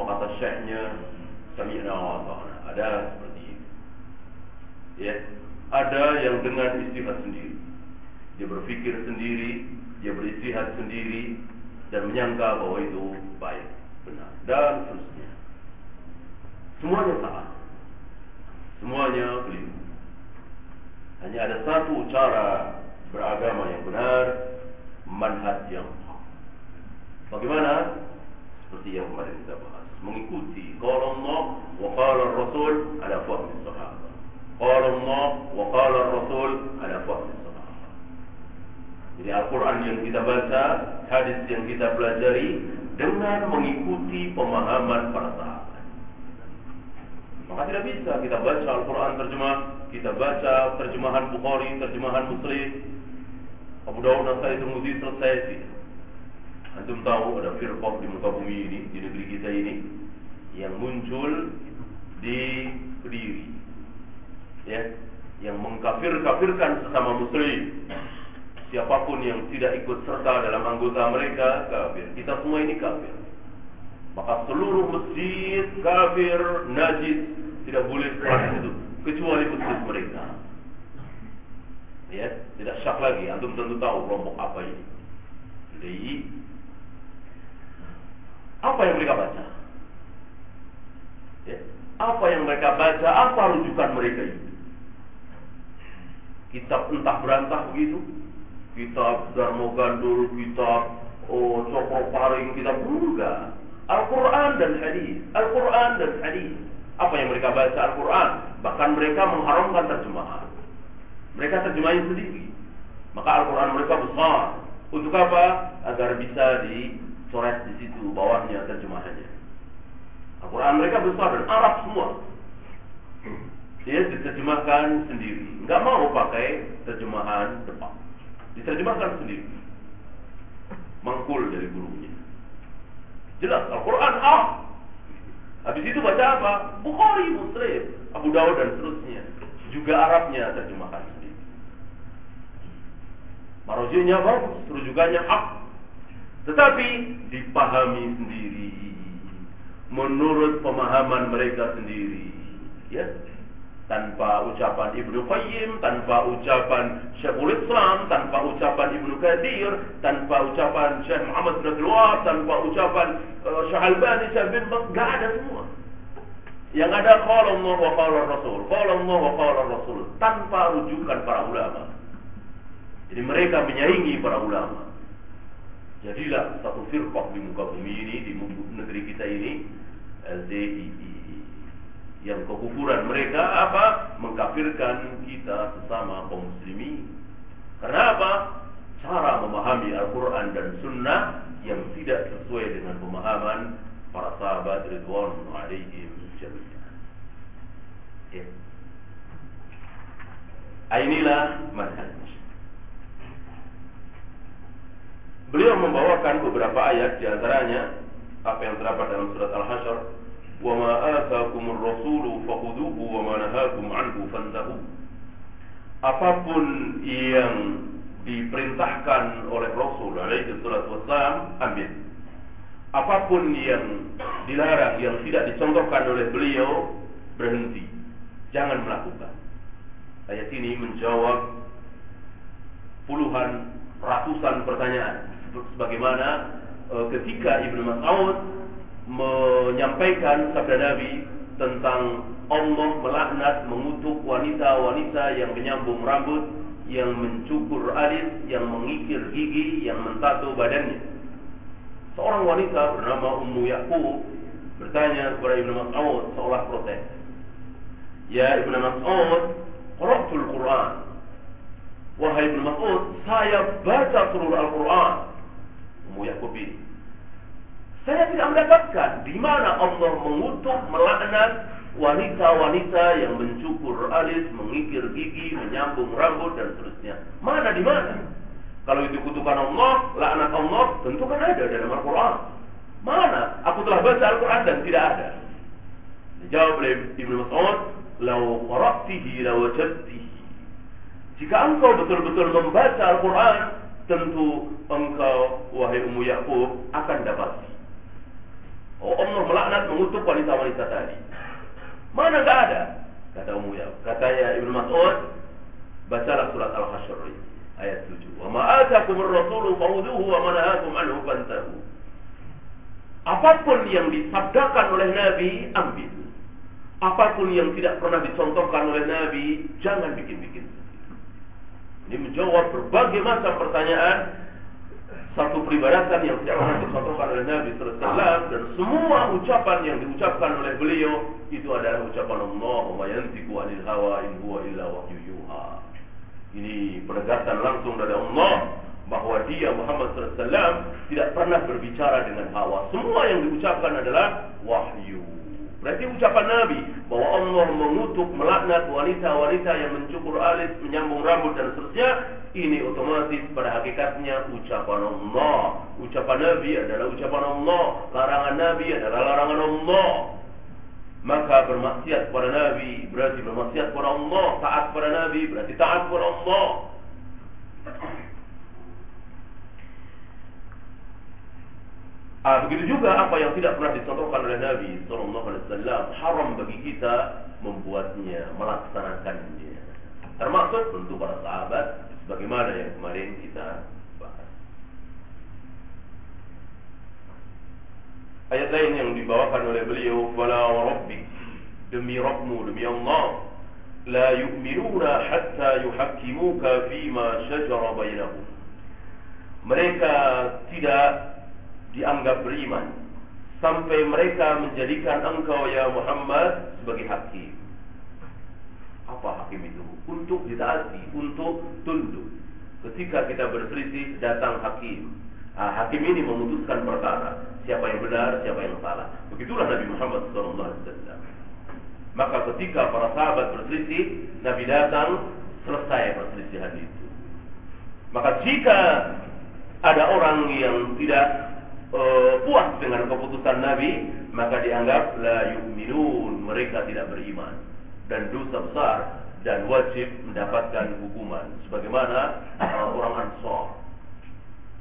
apa kata syekhnya, sami'na wa. Ada seperti itu. Ya, ada yang dengan istihad sendiri. Dia berpikir sendiri, dia beristihad sendiri dan menyangka bahwa itu baik, benar dan seterusnya. Semuanya salah. Semuanya keliru. Hanya ada satu cara beragama yang benar, manhaj yang Bagaimana? Seperti yang kemarin kita bahas, mengikuti qala Allah wa qala Rasul ala fahmi sahabat. Qala Allah wa qala Rasul ala fahmi sahabat. Jadi Al-Quran yang kita baca, hadis yang kita pelajari dengan mengikuti pemahaman para sahabat. Maka tidak bisa kita baca Al-Quran terjemah, kita baca terjemahan Bukhari, terjemahan Muslim, Abu Dawud dan Sahih Tirmidzi selesai tidak. Antum tahu ada firqah di muka bumi ini, di negeri kita ini yang muncul di Kediri. Ya, yang mengkafir-kafirkan sesama muslim. Siapa pun yang tidak ikut serta dalam anggota mereka kafir. Kita semua ini kafir. Maka seluruh masjid kafir, najis tidak boleh sholat itu kecuali masjid mereka. Ya, tidak syak lagi. Antum tentu tahu kelompok apa ini. Jadi apa yang mereka baca? Ya. Apa yang mereka baca? Apa rujukan mereka itu? Kitab entah berantah begitu? Kitab Darmo Gandul, kitab oh, Cokro Paring, kitab enggak. Al-Quran dan hadis. Al-Quran dan hadis. Apa yang mereka baca Al-Quran? Bahkan mereka mengharamkan terjemahan. Mereka terjemahin sendiri. Maka Al-Quran mereka besar. Untuk apa? Agar bisa di coret di situ bawahnya terjemahannya. Al-Quran mereka besar dan Arab semua. Dia diterjemahkan sendiri. Enggak mau pakai terjemahan depan. Diterjemahkan sendiri. Mangkul dari gurunya. Jelas Al-Quran ah. Habis itu baca apa? Bukhari, Muslim, Abu Dawud dan seterusnya. Juga Arabnya terjemahkan sendiri. Marojinya bagus, rujukannya hak. Tetapi dipahami sendiri menurut pemahaman mereka sendiri. Ya. Tanpa ucapan Ibnu Qayyim, tanpa ucapan Syekhul Islam, tanpa ucapan Ibnu Katsir, tanpa ucapan Syekh Muhammad bin Abdul tanpa ucapan uh, Syekh Albani, Syekh bin enggak ada semua. Yang ada qala Allah wa qala Rasul, qala Allah wa qala Rasul, tanpa rujukan para ulama. Jadi mereka menyaingi para ulama. Jadilah satu firqah di muka bumi ini, di negeri kita ini, LDII. Yang kekufuran mereka apa? Mengkafirkan kita sesama kaum muslimin. Karena apa? Cara memahami Al-Quran dan Sunnah yang tidak sesuai dengan pemahaman para sahabat Ridwan alaihim jami'an. Ya. Inilah manhaj. Beliau membawakan beberapa ayat di antaranya apa yang terdapat dalam surat Al-Hasyr, "Wa ma ataakumur rasulu fakhuduhu wa ma nahakum anhu fantahu." Apa pun yang diperintahkan oleh Rasul alaihi salatu wassalam, ambil. Apa pun yang dilarang, yang tidak dicontohkan oleh beliau, berhenti. Jangan melakukan. Ayat ini menjawab puluhan, ratusan pertanyaan sebagaimana e, ketika Ibnu Mas'ud menyampaikan sabda Nabi tentang Allah melaknat mengutuk wanita-wanita yang menyambung rambut, yang mencukur alis, yang mengikir gigi, yang mentato badannya. Seorang wanita bernama Ummu Yaqub bertanya kepada Ibnu Mas'ud seolah protes. Ya Ibnu Mas'ud, qara'tul Quran. Wahai Ibnu Mas'ud, saya baca seluruh Al-Quran. Ini saya tidak mendapatkan di mana Allah mengutuk, melaknat wanita-wanita yang mencukur alis, mengikir gigi, menyambung rambut dan seterusnya. Mana di mana? Kalau itu kutukan Allah, laknat Allah, tentu kan ada dalam Al-Quran. Mana? Aku telah baca Al-Quran dan tidak ada. Dijawab oleh Ibnu Mas'ud, "Lau qara'tihi lawajadtihi." Jika engkau betul-betul membaca Al-Quran, tentu engkau wahai Ummu Yakub akan dapat Oh Allah melaknat mengutuk wanita-wanita tadi. Mana enggak ada? Kata Ummu ya. Katanya Ibnu Mas'ud, bacalah surat Al-Hasyr ayat 7. Wa ma atakumur rasulu fa'udhuhu wa ma nahakum anhu fantahu. Apa pun yang disabdakan oleh Nabi, ambil. Apa pun yang tidak pernah dicontohkan oleh Nabi, jangan bikin-bikin. Ini menjawab berbagai macam pertanyaan satu peribadatan yang tidak pernah dicontohkan oleh Nabi SAW dan semua ucapan yang diucapkan oleh beliau itu adalah ucapan Allah wa yantiqu anil hawa in huwa illa wahyu yuha. Ini penegasan langsung dari Allah bahwa dia Muhammad SAW tidak pernah berbicara dengan hawa. Semua yang diucapkan adalah wahyu. Berarti ucapan Nabi bahwa Allah mengutuk melaknat wanita-wanita yang mencukur alis, menyambung rambut dan seterusnya, ini otomatis pada hakikatnya ucapan Allah. Ucapan Nabi adalah ucapan Allah, larangan Nabi adalah larangan Allah. Maka bermaksiat kepada Nabi berarti bermaksiat kepada Allah, taat kepada Nabi berarti taat kepada Allah. Ah, begitu juga apa yang tidak pernah dicontohkan oleh Nabi Sallallahu Alaihi Wasallam haram bagi kita membuatnya, melaksanakannya. Termasuk tentu para sahabat, sebagaimana yang kemarin kita bahas. Ayat lain yang dibawakan oleh beliau, "Fala wa rabbi demi Rabbmu demi Allah, la yu'minuna hatta yuhakkimuka fima shajara bainahum." Mereka tidak dianggap beriman sampai mereka menjadikan engkau ya Muhammad sebagai hakim. Apa hakim itu? Untuk ditaati, untuk tunduk. Ketika kita berselisih datang hakim. Nah, hakim ini memutuskan perkara siapa yang benar, siapa yang salah. Begitulah Nabi Muhammad SAW. Maka ketika para sahabat berselisih, Nabi datang selesai perselisihan itu. Maka jika ada orang yang tidak uh, puas dengan keputusan Nabi, maka dianggap la yu'minun, mereka tidak beriman dan dosa besar dan wajib mendapatkan hukuman sebagaimana uh, orang Ansor.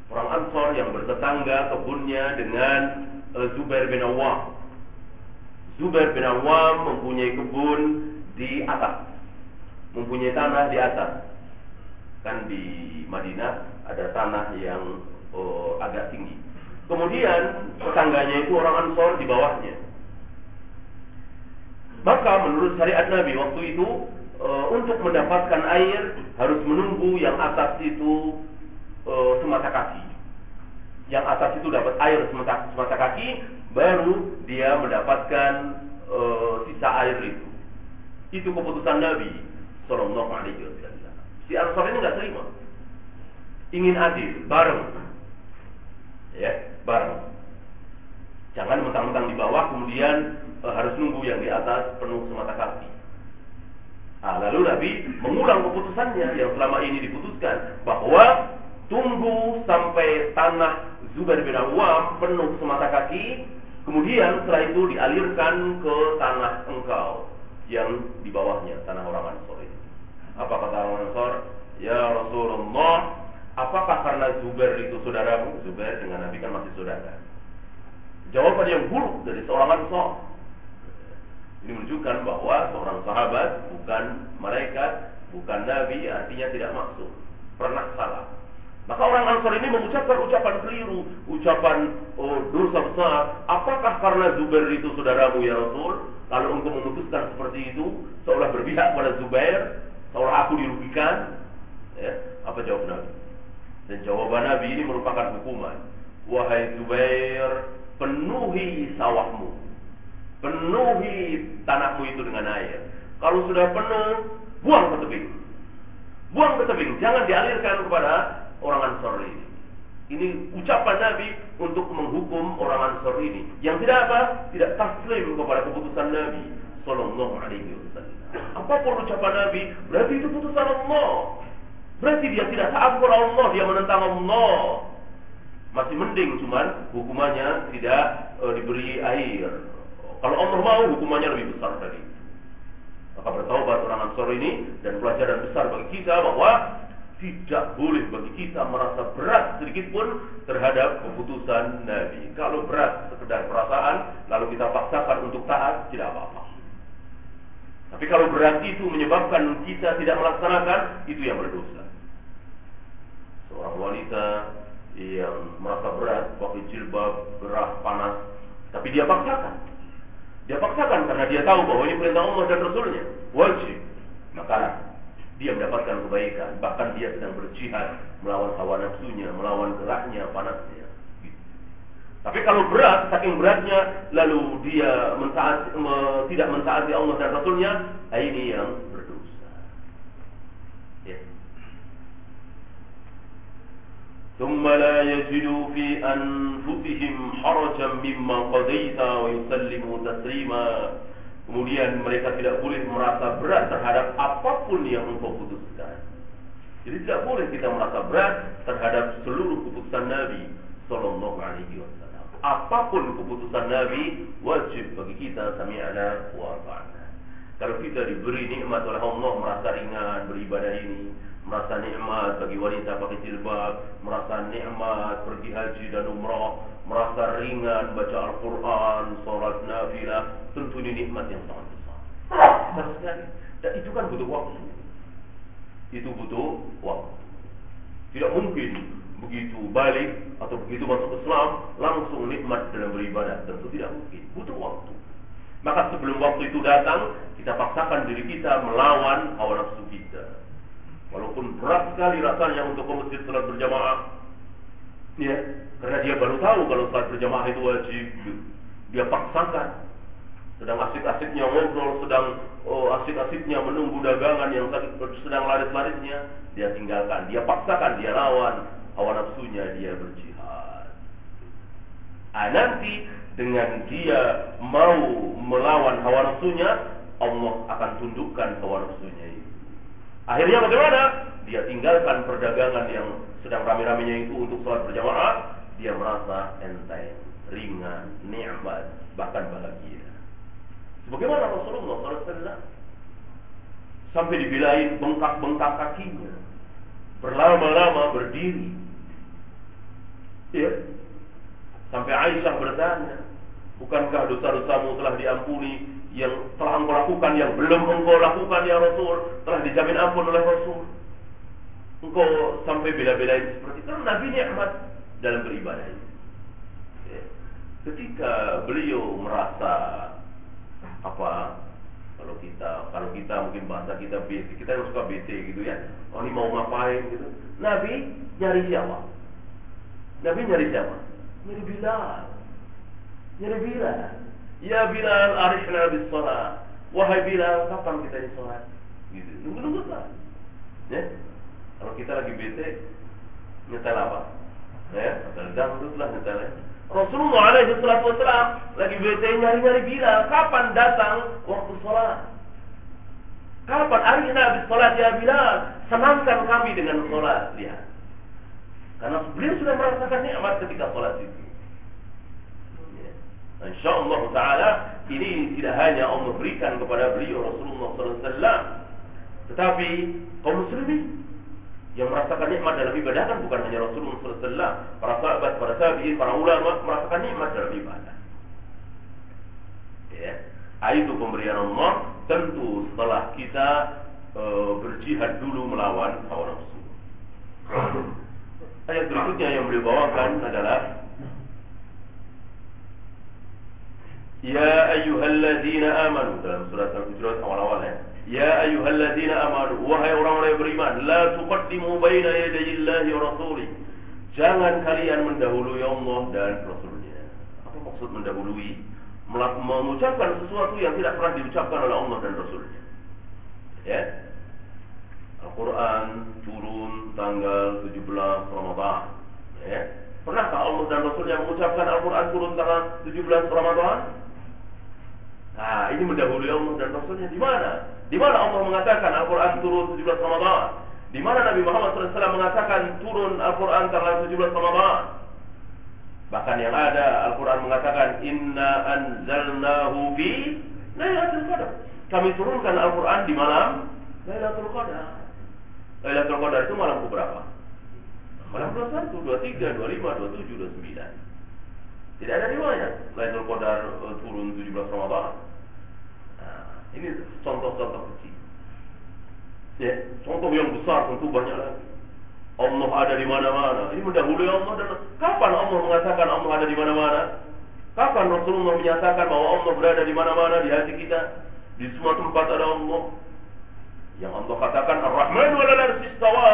Orang Ansor yang bertetangga kebunnya dengan uh, Zubair bin Awam. Zubair bin Awam mempunyai kebun di atas. Mempunyai tanah di atas. Kan di Madinah ada tanah yang uh, agak tinggi Kemudian tetangganya itu orang Ansor di bawahnya. Maka menurut syariat Nabi waktu itu e, untuk mendapatkan air harus menunggu yang atas itu e, semata kaki. Yang atas itu dapat air semata, semata kaki, baru dia mendapatkan e, sisa air itu. Itu keputusan Nabi Sallallahu Alaihi Wasallam. Si Ansor ini nggak terima, ingin adil, bareng. Ya, bareng. Jangan mentang-mentang di bawah kemudian e, harus nunggu yang di atas penuh semata kaki. Nah, lalu Nabi mengulang keputusannya yang selama ini diputuskan bahwa tunggu sampai tanah Zubair bin Awam penuh semata kaki, kemudian setelah itu dialirkan ke tanah engkau yang di bawahnya tanah orang Ansor itu. Apa kata orang Ansor? Ya Rasulullah, Apakah karena Zubair itu saudaramu? Zubair dengan Nabi kan masih saudara. Jawaban yang buruk dari seorang ansor. Ini menunjukkan bahwa seorang sahabat bukan mereka, bukan Nabi, artinya tidak maksud. Pernah salah. Maka orang Ansar ini mengucapkan ucapan keliru, ucapan oh, dosa besar. Apakah karena Zubair itu saudaramu ya Rasul? Kalau engkau memutuskan seperti itu, seolah berpihak pada Zubair, seolah aku dirugikan. Ya, apa jawab Nabi? Dan jawaban Nabi ini merupakan hukuman. Wahai Zubair, penuhi sawahmu. Penuhi tanahmu itu dengan air. Kalau sudah penuh, buang ke tebing. Buang ke tebing, jangan dialirkan kepada orang Ansor ini. Ini ucapan Nabi untuk menghukum orang Ansor ini. Yang tidak apa? Tidak taslim kepada keputusan Nabi Sallallahu Alaihi Wasallam. Apa pun ucapan Nabi, berarti itu putusan Allah. Berarti dia tidak kepada Allah, dia menentang Allah. Masih mending cuman hukumannya tidak e, diberi air. Kalau Allah mau hukumannya lebih besar itu. Maka bertaubat orang Ansor ini dan pelajaran besar bagi kita bahwa tidak boleh bagi kita merasa berat sedikit pun terhadap keputusan Nabi. Kalau berat sekedar perasaan, lalu kita paksakan untuk taat, tidak apa-apa. Tapi kalau berat itu menyebabkan kita tidak melaksanakan, itu yang berdosa. Seorang wanita yang merasa berat pakai jilbab, gerah, panas, tapi dia paksakan. Dia paksakan karena dia tahu bahwa ini perintah Allah dan Rasulnya. Wajib. Maka dia mendapatkan kebaikan. Bahkan dia sedang berjihad melawan hawa nafsunya, melawan geraknya, panasnya. Tapi kalau berat, saking beratnya, lalu dia mentaati, me, tidak mentaati Allah dan Rasulnya, ini yang berdosa. Ya. ثم لا يجدوا في أنفسهم حرجا مما قضيت ويسلموا تسليما Kemudian mereka tidak boleh merasa berat terhadap apapun yang engkau putuskan. Jadi tidak boleh kita merasa berat terhadap seluruh keputusan Nabi Sallallahu Alaihi Wasallam. Apapun keputusan Nabi wajib bagi kita sami'ana wa ta'ala. Kalau kita diberi nikmat oleh Allah merasa ringan beribadah ini, merasa nikmat bagi wanita pakai jilbab, merasa nikmat pergi haji dan umrah, merasa ringan baca Al-Quran, sholat nafilah, tentu ini nikmat yang sangat besar. Besar sekali. Dan itu kan butuh waktu. Itu butuh waktu. Tidak mungkin begitu balik atau begitu masuk Islam langsung nikmat dalam beribadah. Tentu tidak mungkin. Butuh waktu. Maka sebelum waktu itu datang, kita paksakan diri kita melawan hawa nafsu kita. Walaupun berat sekali rasanya untuk ke masjid salat berjamaah. Ya, karena dia baru tahu kalau salat berjamaah itu wajib. Dia paksakan. Sedang asik-asiknya ngobrol, sedang oh, asik-asiknya menunggu dagangan yang sedang laris-larisnya, dia tinggalkan, dia paksakan, dia lawan hawa nafsunya, dia berjihad. Ah, nanti dengan dia mau melawan hawa nafsunya, Allah akan tundukkan hawa nafsunya itu. Akhirnya bagaimana? Dia tinggalkan perdagangan yang sedang rame-ramenya itu untuk sholat berjamaah. Dia merasa enteng, ringan, nikmat, bahkan bahagia. Sebagaimana Rasulullah SAW sampai dibilain bengkak-bengkak kakinya, berlama-lama berdiri. Ya, sampai Aisyah bertanya, bukankah dosa-dosamu telah diampuni yang telah engkau lakukan yang belum engkau lakukan ya Rasul telah dijamin ampun oleh Rasul. Engkau sampai bela-belain seperti itu. Nabi nikmat dalam beribadah ini. Ya. Ketika beliau merasa apa kalau kita kalau kita mungkin bahasa kita bete kita yang suka bete gitu ya oh ini mau ngapain gitu Nabi nyari siapa Nabi nyari siapa nyari Bilal nyari Bilal Ya Bilal arifna bis sholat. Wahai Bilal, kapan kita di sholat? Gitu. Nunggu-nunggu lah. Ya. Kalau kita lagi bete, nyetel apa? Ya, nyetel dangdut lah nyetel ya. Rasulullah alaihi salatu wasalam lagi bete nyari-nyari Bilal, kapan datang waktu sholat? Kapan arifna bis sholat ya Bilal? Senangkan kami dengan sholat. Lihat. Karena beliau sudah merasakan nikmat ketika sholat itu. Insya Allah Taala ini tidak hanya Allah berikan kepada beliau Rasulullah SAW, tetapi kaum muslimin yang merasakan nikmat dalam ibadah kan bukan hanya Rasulullah SAW, para sahabat, para tabiin, para ulama merasakan nikmat dalam ibadah. Ya, itu pemberian Allah tentu setelah kita e, berjihad dulu melawan hawa nafsu. Ayat berikutnya yang beliau bawakan adalah Ya ayyuhalladzina amanu dalam surat Al-Hujurat awal-awal ya. Ya ayyuhalladzina amanu wahai orang-orang yang beriman la tuqaddimu baina. Jangan kalian mendahului Allah dan Rasulnya. Apa maksud mendahului? Mengucapkan sesuatu yang tidak pernah diucapkan oleh Allah dan Rasulnya. Ya, Al-Quran turun tanggal 17 Ramadan. Ya. Pernahkah Allah dan Rasulnya mengucapkan Al-Quran turun tanggal 17 Ramadan? Nah, ini mendahului Allah dan Rasulnya di mana? Di mana Allah mengatakan Al-Quran turun 17 Ramadan? Di mana Nabi Muhammad SAW mengatakan turun Al-Quran tanggal 17 Ramadan? Bahkan yang ada Al-Quran mengatakan Inna anzalnahu fi Lailatul Qadar. Kami turunkan Al-Quran di malam Lailatul Qadar. Lailatul Qadar itu malam berapa? Malam 21, 23, 25, 27, 29. Tidak ada riwayat Lailatul Qadar uh, turun 17 Ramadan. Ini contoh-contoh kecil. Ya, contoh yang besar tentu banyak lagi. Allah ada di mana-mana. Ini mendahului Allah dan kapan Allah mengatakan Allah ada di mana-mana? Kapan Rasulullah menyatakan bahwa Allah berada di mana-mana di hati kita? Di semua tempat ada Allah. Yang Allah katakan Ar-Rahman wa istawa.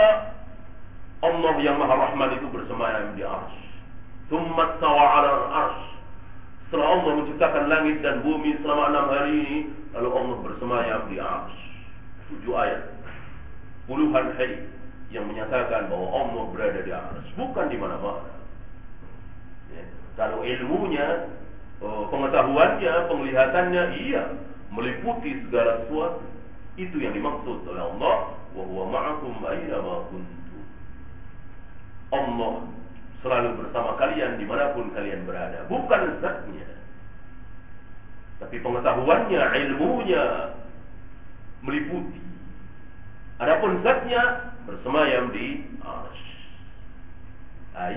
Allah yang Maha Rahman itu bersemayam di arsy. Tsumma tawa 'ala arsy. Setelah Allah menciptakan langit dan bumi selama enam hari ini, lalu Allah bersemayam di arsy. Tujuh ayat. Puluhan hari yang menyatakan bahwa Allah berada di arsy, bukan di mana-mana. Ya. Kalau ilmunya, eh, pengetahuannya, penglihatannya, iya, meliputi segala sesuatu. Itu yang dimaksud oleh Allah wa ma'akum aina ma kuntum. Allah selalu bersama kalian di mana pun kalian berada. Bukan zatnya. Tapi pengetahuannya, ilmunya meliputi. Adapun zatnya bersemayam di arsh. Hai.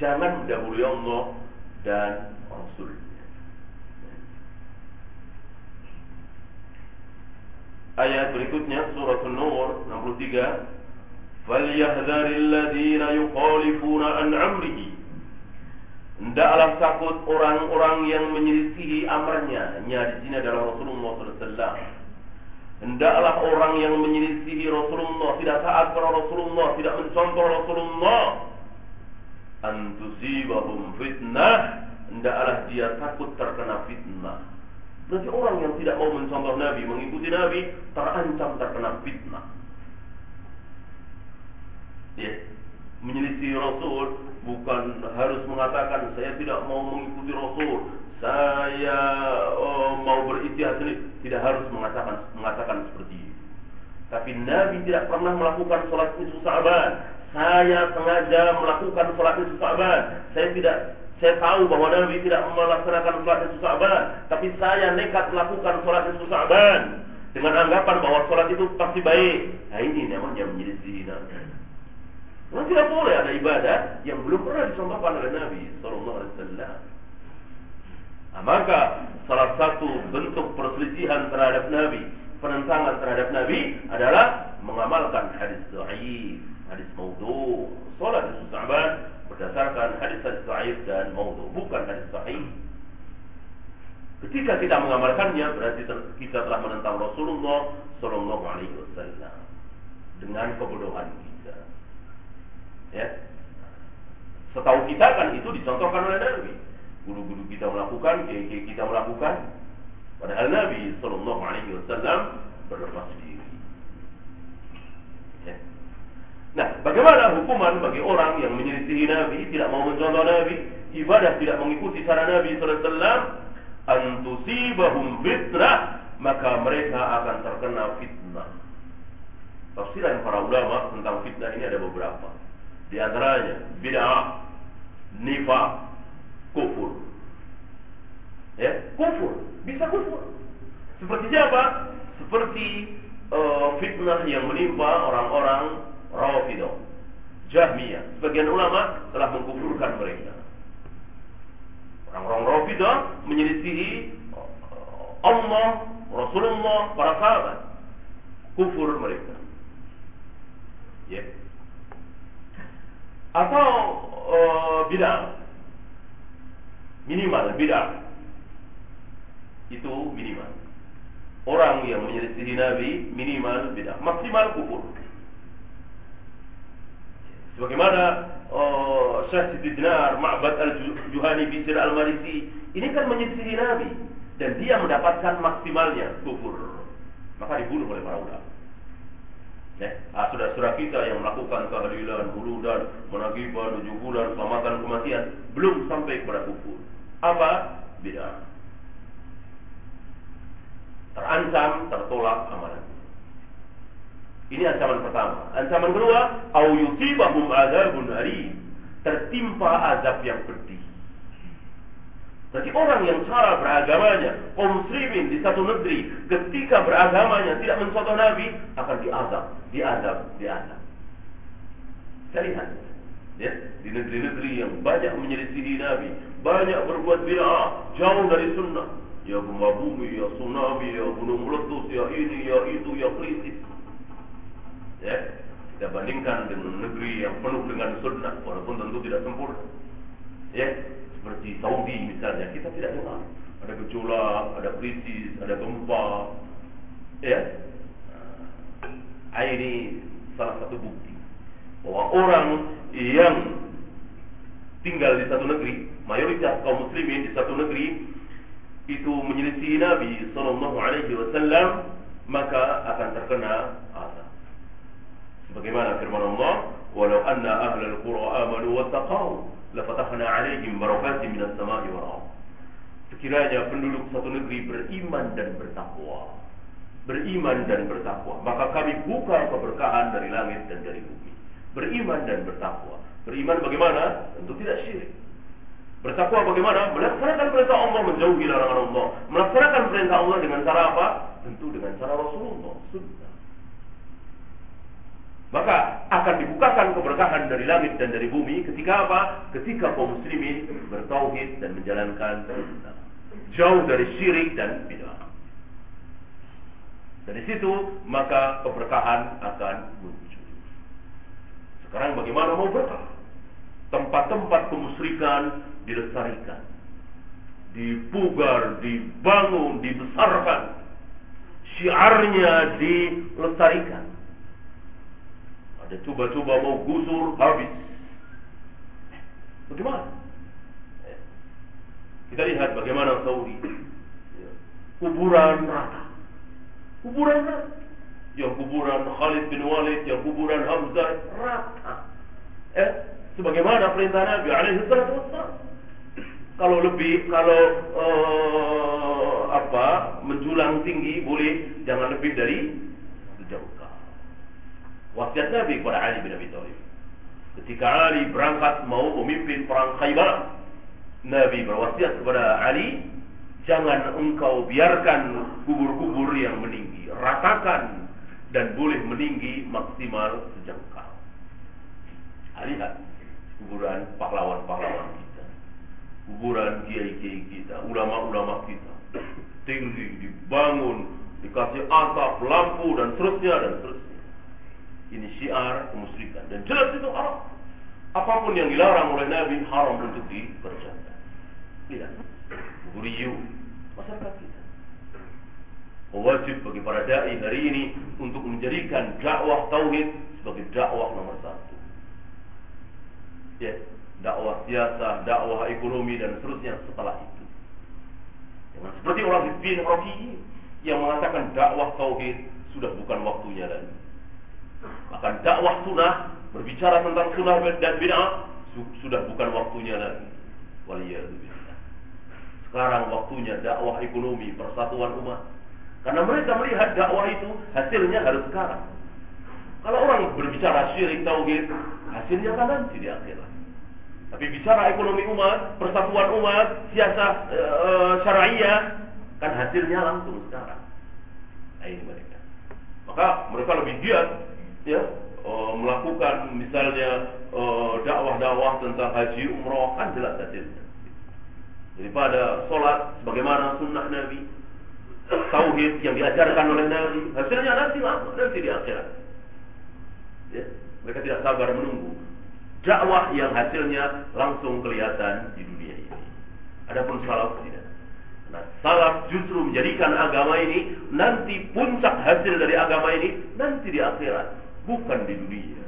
Jangan mendahului Allah dan Rasul. Ayat berikutnya surah An-Nur 63 Falyahdharil ladzina yukhalifuna an amrihi Hendaklah takut orang-orang yang menyelisihi amarnya. Nya di sini adalah Rasulullah SAW. Hendaklah orang yang menyelisihi Rasulullah, tidak taat kepada Rasulullah, tidak mencontoh Rasulullah. Antusibahum fitnah. Hendaklah dia takut terkena fitnah. Berarti orang yang tidak mau mencontoh Nabi, mengikuti Nabi, terancam terkena fitnah. Ya, menyelisih Rasul bukan harus mengatakan saya tidak mau mengikuti Rasul, saya oh, mau beristihad sendiri, tidak harus mengatakan mengatakan seperti itu. Tapi Nabi tidak pernah melakukan sholat nisfu Sa'ban. Saya sengaja melakukan sholat nisfu Sa'ban. Saya tidak saya tahu bahwa Nabi tidak melaksanakan sholat nisfu Sa'ban, tapi saya nekat melakukan sholat nisfu Sa'ban dengan anggapan bahwa sholat itu pasti baik. Nah ini namanya menjadi zina. Memang tidak boleh ada ibadah yang belum pernah dicontohkan oleh Nabi Sallallahu Alaihi Wasallam. Nah, maka salah satu bentuk perselisihan terhadap Nabi, penentangan terhadap Nabi adalah mengamalkan hadis dhaif, hadis maudhu, salat nisfu Sa'ban berdasarkan hadis-hadis sahih dan maudhu, bukan hadis sahih. Ketika kita mengamalkannya berarti kita telah menentang Rasulullah Shallallahu Alaihi Wasallam dengan kebodohan kita. Ya, setahu kita kan itu dicontohkan oleh Nabi. Guru-guru kita melakukan, kiai kita melakukan. Padahal Nabi Shallallahu Alaihi Wasallam berlepas diri. Nah, bagaimana hukuman bagi orang yang menyelisihi Nabi, tidak mau mencontoh Nabi, ibadah tidak mengikuti cara Nabi SAW, antusibahum fitnah, maka mereka akan terkena fitnah. Tafsiran para ulama tentang fitnah ini ada beberapa. Di antaranya bid'ah, nifak, kufur. Ya, kufur, bisa kufur. Seperti siapa? Seperti uh, fitnah yang menimpa orang-orang Rafidah, Jahmiyah. Sebagian ulama telah mengkufurkan mereka. Orang-orang Rafidah menyelisihi Allah, Rasulullah, para sahabat. Kufur mereka. Ya. Atau uh, bid'ah. Minimal bid'ah. Itu minimal. Orang yang menyelisihi Nabi minimal bid'ah. Maksimal kufur. Sebagaimana uh, Syekh Siti Dinar Ma'bad Al-Juhani Bisir Al-Marisi ini kan menyelisihi Nabi. Dan dia mendapatkan maksimalnya kufur. Maka dibunuh oleh para ulama Ya, ah, saudara-saudara kita yang melakukan kehadilan, buludan, menagiban, tujuh bulan, selamatan kematian, belum sampai kepada kufur. Apa? Bid'ah. Terancam, tertolak amalan. Ini ancaman pertama. Ancaman kedua, au yusibahum azabun alim. Tertimpa azab yang pedih. Berarti orang yang cara beragamanya, kaum muslimin di satu negeri, ketika beragamanya tidak mencontoh Nabi, akan diazab, diazab, diazab. Saya lihat, ya, di negeri-negeri yang banyak menyelisihi Nabi, banyak berbuat bid'ah, jauh dari sunnah. Ya gempa bumi, ya tsunami, ya gunung meletus, ya ini, ya itu, ya krisis. Ya, kita bandingkan dengan negeri yang penuh dengan sunnah, walaupun tentu tidak sempurna. Ya, seperti Saudi misalnya, kita tidak dengar ada gejolak, ada krisis, ada gempa. Ya. Ini salah satu bukti bahwa orang yang tinggal di satu negeri, mayoritas kaum muslimin di satu negeri itu menyelisih Nabi sallallahu alaihi wasallam, maka akan terkena azab. Sebagaimana firman Allah, "Walau anna ahlal qura amanu wattaqau" lafatahna alaihim barakatin minas sama'i wal ardh. Sekiranya penduduk satu negeri beriman dan bertakwa, beriman dan bertakwa, maka kami buka keberkahan dari langit dan dari bumi. Beriman dan bertakwa. Beriman bagaimana? Tentu tidak syirik. Bertakwa bagaimana? Melaksanakan perintah Allah menjauhi larangan Allah. Melaksanakan perintah Allah dengan cara apa? Tentu dengan cara Rasulullah. Sunnah. Maka akan dibukakan keberkahan dari langit dan dari bumi ketika apa? Ketika kaum muslimin bertauhid dan menjalankan sunnah. Jauh dari syirik dan bid'ah. Dari situ maka keberkahan akan muncul. Sekarang bagaimana mau berkah? Tempat-tempat kemusyrikan dilestarikan. Dipugar, dibangun, dibesarkan. Syiarnya dilestarikan coba-coba mau gusur habis. Bagaimana? Kita lihat bagaimana Saudi. Kuburan rata. Kuburan rata. Yang kuburan Khalid bin Walid, yang kuburan Hamzah rata. Eh, sebagaimana perintah Nabi alaihi salatu. Kalau lebih, kalau uh, apa menjulang tinggi boleh jangan lebih dari wasiat Nabi kepada Ali bin Abi Thalib. Ketika Ali berangkat mau memimpin perang Khaybar, Nabi berwasiat kepada Ali, jangan engkau biarkan kubur-kubur yang meninggi, ratakan dan boleh meninggi maksimal sejengkal. Lihat kuburan pahlawan-pahlawan kita, kuburan kiai-kiai kita, ulama-ulama kita, tinggi dibangun, dikasih atap, lampu dan seterusnya dan seterusnya ini syiar kemusyrikan dan jelas itu haram. Apa pun yang dilarang oleh Nabi haram untuk dikerjakan. Tidak. Buriyu masyarakat kita. Wajib bagi para dai hari ini untuk menjadikan dakwah tauhid sebagai dakwah nomor satu. Ya, dakwah siasa, dakwah ekonomi dan seterusnya setelah itu. Jangan seperti orang Hizbin Rocky yang mengatakan dakwah tauhid sudah bukan waktunya lagi. Bahkan dakwah sunnah berbicara tentang sunnah dan bid'ah sudah bukan waktunya lagi. Waliyadzubillah. Sekarang waktunya dakwah ekonomi, persatuan umat. Karena mereka melihat dakwah itu hasilnya harus sekarang. Kalau orang berbicara syirik tauhid, hasilnya kan nanti di akhirat. Tapi bicara ekonomi umat, persatuan umat, siasat e, syariah, kan hasilnya langsung sekarang. Nah ini mereka. Maka mereka lebih giat ya uh, melakukan misalnya uh, dakwah-dakwah tentang haji umroh kan jelas hasilnya daripada sholat sebagaimana sunnah Nabi tauhid yang diajarkan oleh Nabi hasilnya nanti lama nanti di akhirat ya mereka tidak sabar menunggu dakwah yang hasilnya langsung kelihatan di dunia ini. Adapun salaf tidak. Nah, salaf justru menjadikan agama ini nanti puncak hasil dari agama ini nanti di akhirat, bukan di dunia.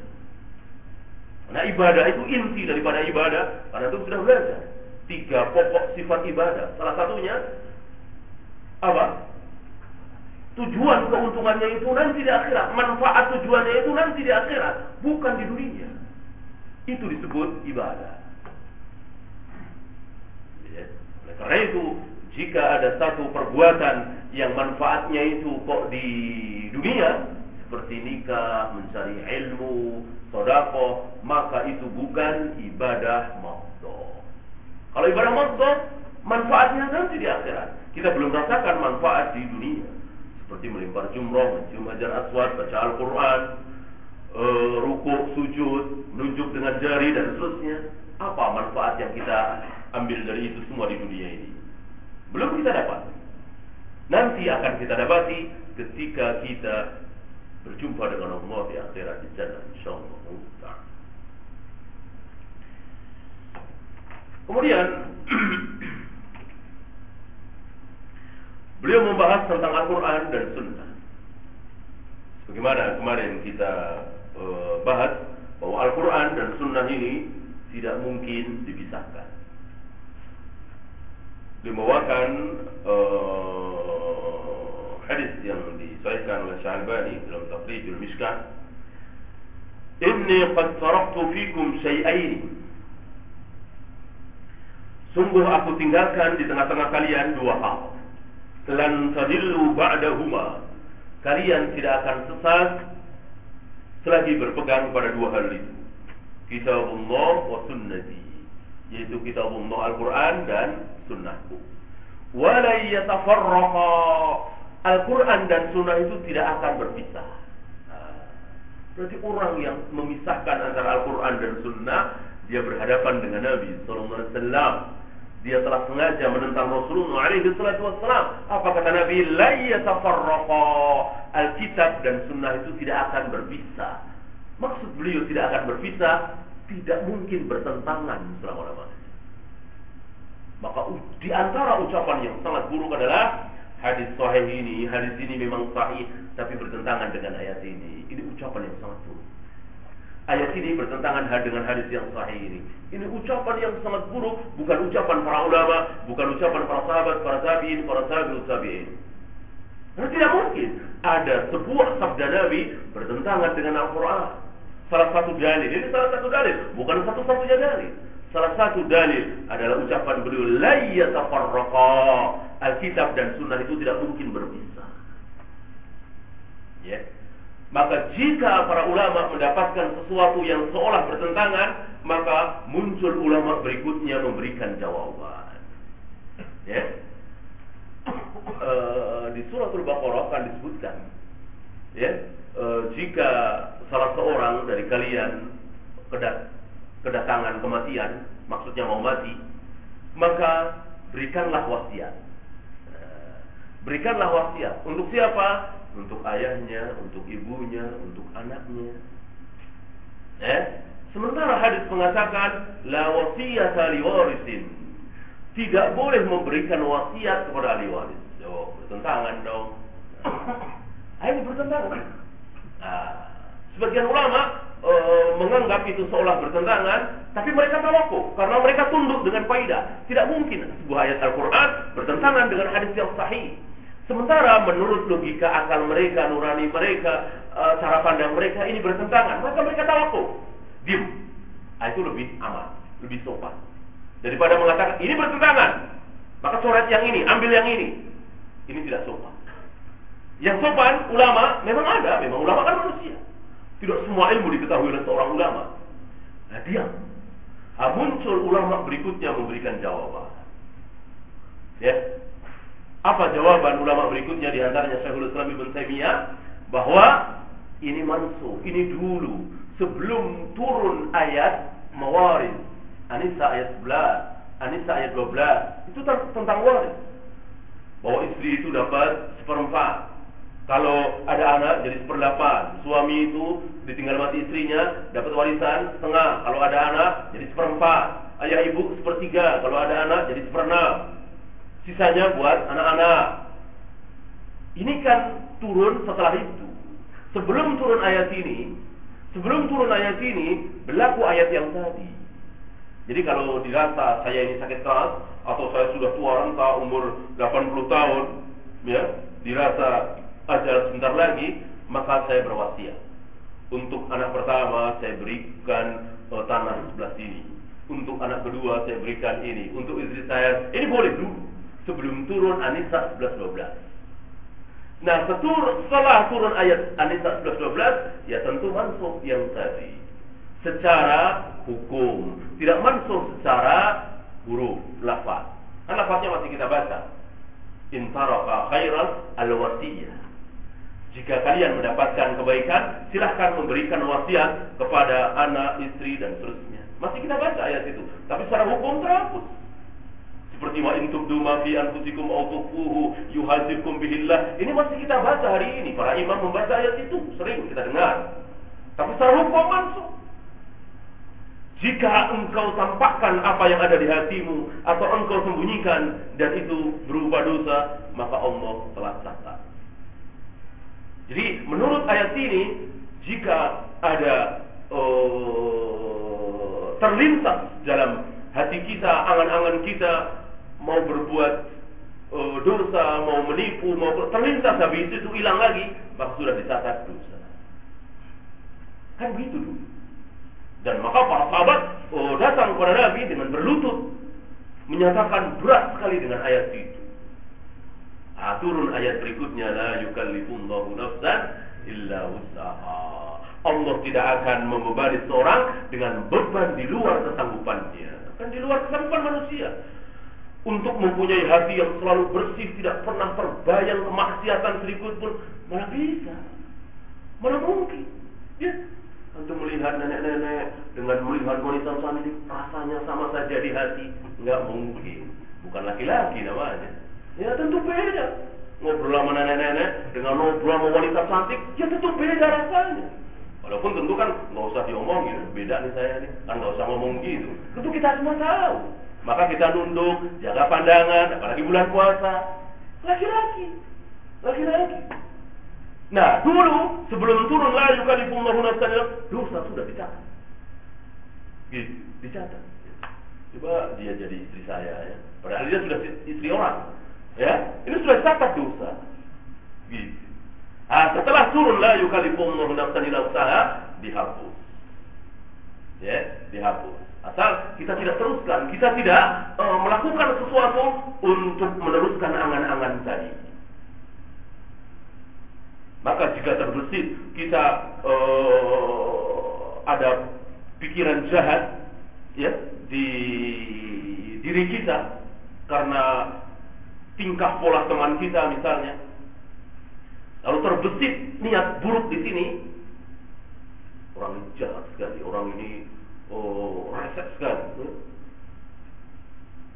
Nah, ibadah itu inti daripada ibadah, karena itu sudah belajar. Tiga pokok sifat ibadah. Salah satunya apa? Tujuan keuntungannya itu nanti di akhirat. Manfaat tujuannya itu nanti di akhirat, bukan di dunia. Itu disebut ibadah. Ya. karena itu, jika ada satu perbuatan yang manfaatnya itu kok di dunia, seperti nikah, mencari ilmu, sodako, maka itu bukan ibadah makdo. Kalau ibadah makdo, manfaatnya nanti di akhirat. Kita belum rasakan manfaat di dunia. Seperti melimpar jumroh, mencium hajar aswad, baca Al-Quran, uh, rukuk, sujud, menunjuk dengan jari dan seterusnya. Apa manfaat yang kita ambil dari itu semua di dunia ini? Belum kita dapat. Nanti akan kita dapati ketika kita berjumpa dengan Allah di akhirat di jannah insyaallah Kemudian beliau membahas tentang Al-Quran dan Sunnah. Bagaimana kemarin kita uh, bahas bahwa Al-Quran dan Sunnah ini tidak mungkin dipisahkan. Dibawakan uh, hadis yang disahihkan oleh Syalbani dalam Tafrijul Mishkan. Inni qad taraktu fikum syai'ain. Sungguh aku tinggalkan di tengah-tengah kalian dua hal. Lan tadillu ba'dahuma. Kalian tidak akan sesat selagi berpegang pada dua hal itu. Kitabullah wa sunnati. Yaitu kitabullah Al-Quran dan sunnahku. Wala yatafarraqa. Al-Quran dan sunnah itu tidak akan berpisah. Berarti orang yang memisahkan antara Al-Quran dan sunnah, dia berhadapan dengan Nabi Sallallahu Alaihi Wasallam. Dia telah sengaja menentang Rasulullah salatu wassalam. Apa kata Nabi? La yatafarraqa. Alkitab dan sunnah itu tidak akan berpisah. Maksud beliau tidak akan berpisah, tidak mungkin bertentangan selama lamanya. Maka di antara ucapan yang sangat buruk adalah hadis sahih ini, hadis ini memang sahih tapi bertentangan dengan ayat ini. Ini ucapan yang sangat buruk. Ayat ini bertentangan dengan hadis yang sahih ini. Ini ucapan yang sangat buruk, bukan ucapan para ulama, bukan ucapan para sahabat, para tabiin, para tabiut tabiin. Karena tidak mungkin ada sebuah sabda Nabi bertentangan dengan Al-Quran. Salah satu dalil, ini salah satu dalil, bukan satu-satunya dalil. Salah satu dalil adalah ucapan beliau, la yatafarraqa. Alkitab dan sunnah itu tidak mungkin berpisah. Ya. Maka jika para ulama mendapatkan sesuatu yang seolah bertentangan, maka muncul ulama berikutnya memberikan jawaban. Ya. E, di suratul Baqarah akan disebutkan, ya, e, jika salah seorang dari kalian kedat, kedatangan kematian, maksudnya mau mati, maka berikanlah wasiat. E, berikanlah wasiat untuk siapa? untuk ayahnya, untuk ibunya, untuk anaknya. Eh? Sementara hadis mengatakan la wasiyata liwarisin. Tidak boleh memberikan wasiat kepada ahli waris. Oh, bertentangan dong. Nah, ini bertentangan. Nah, sebagian ulama e, menganggap itu seolah bertentangan, tapi mereka tawakuf karena mereka tunduk dengan faidah. Tidak mungkin sebuah ayat Al-Quran bertentangan dengan hadis yang sahih. Sementara menurut logika akal mereka, nurani mereka, e, cara pandang mereka ini bertentangan, maka mereka tahu Diam. Nah, itu lebih aman, lebih sopan. Daripada mengatakan ini bertentangan, maka coret yang ini, ambil yang ini. Ini tidak sopan. Yang sopan ulama memang ada, memang ulama kan manusia. Tidak semua ilmu diketahui oleh seorang ulama. Nah, diam. Nah, muncul ulama berikutnya memberikan jawaban. Ya, apa jawaban ulama berikutnya di antaranya Syekhul Islam Ibn Taimiyah bahwa ini mansuh, ini dulu sebelum turun ayat mawaris. Anisa ayat 11, Anisa ayat 12. Itu tentang waris. Bahwa istri itu dapat seperempat. Kalau ada anak jadi seperdelapan. Suami itu ditinggal mati istrinya dapat warisan setengah. Kalau ada anak jadi seperempat. Ayah ibu sepertiga. Kalau ada anak jadi seperenam. Sisanya buat anak-anak. Ini kan turun setelah itu. Sebelum turun ayat ini, sebelum turun ayat ini berlaku ayat yang tadi. Jadi kalau dirasa saya ini sakit keras atau saya sudah tua renta umur 80 tahun, ya, dirasa ajal sebentar lagi, maka saya berwasiat. Untuk anak pertama saya berikan uh, tanah sebelah sini. Untuk anak kedua saya berikan ini. Untuk istri saya, ini boleh dulu. Sebelum turun Anisa 11-12. Nah setur, setelah turun ayat Anisa 11-12, ya tentu mansuh yang tadi. Secara hukum. Tidak mansuh secara huruf, lafaz. Kan lafaznya masih kita baca. Intaraka khairan al-wasiyah jika kalian mendapatkan kebaikan, silahkan memberikan wasiat kepada anak, istri, dan seterusnya. Masih kita baca ayat itu. Tapi secara hukum terhapus. Seperti wa in tubdu ma fi anfusikum aw tukhfuhu yuhasibkum bihillah. Ini masih kita baca hari ini. Para imam membaca ayat itu sering kita dengar. Tapi secara hukum masuk. Jika engkau tampakkan apa yang ada di hatimu atau engkau sembunyikan dan itu berupa dosa, maka Allah telah catat. Jadi menurut ayat ini jika ada uh, terlintas dalam hati kita, angan-angan kita mau berbuat uh, dosa, mau menipu, mau terlintas habis itu hilang lagi, maka sudah dicatat dosa. Kan begitu dulu. Dan maka para sahabat oh, datang kepada Nabi dengan berlutut menyatakan berat sekali dengan ayat itu. Turun ayat berikutnya la yukallifullahu nafsan illa wus'aha. Allah tidak akan membebani seorang dengan beban di luar kesanggupannya. Kan di luar kesanggupan manusia. Untuk mempunyai hati yang selalu bersih, tidak pernah terbayang kemaksiatan sedikit pun, mana bisa. Mana mungkin. Ya, untuk melihat nenek-nenek dengan melihat wanita cantik rasanya sama saja di hati nggak mungkin bukan laki-laki namanya Ya tentu beda. Ngobrol sama nenek-nenek dengan ngobrol sama wanita cantik, ya tentu beda rasanya. Walaupun tentu kan nggak usah diomongin, beda nih saya nih, kan nggak usah ngomong gitu. Tentu kita semua tahu. Maka kita nunduk, jaga pandangan, apalagi bulan puasa. Laki-laki, laki-laki. Nah, dulu sebelum turun la yukallifullahu nafsan dosa sudah dicatat. Gitu, dicatat. Coba dia jadi istri saya ya. Padahal dia sudah istri orang. Ya, ini sudah catat dosa. Gitu. Nah, setelah turun la yukallifullahu nafsan illa usaha dihapus. Ya, dihapus. Asal kita tidak teruskan, kita tidak uh, melakukan sesuatu untuk meneruskan angan-angan tadi. Maka jika terbesit kita uh, ada pikiran jahat ya di diri kita karena tingkah pola teman kita misalnya, lalu terbesit niat buruk di sini, orang ini jahat sekali, orang ini oh reset sekali,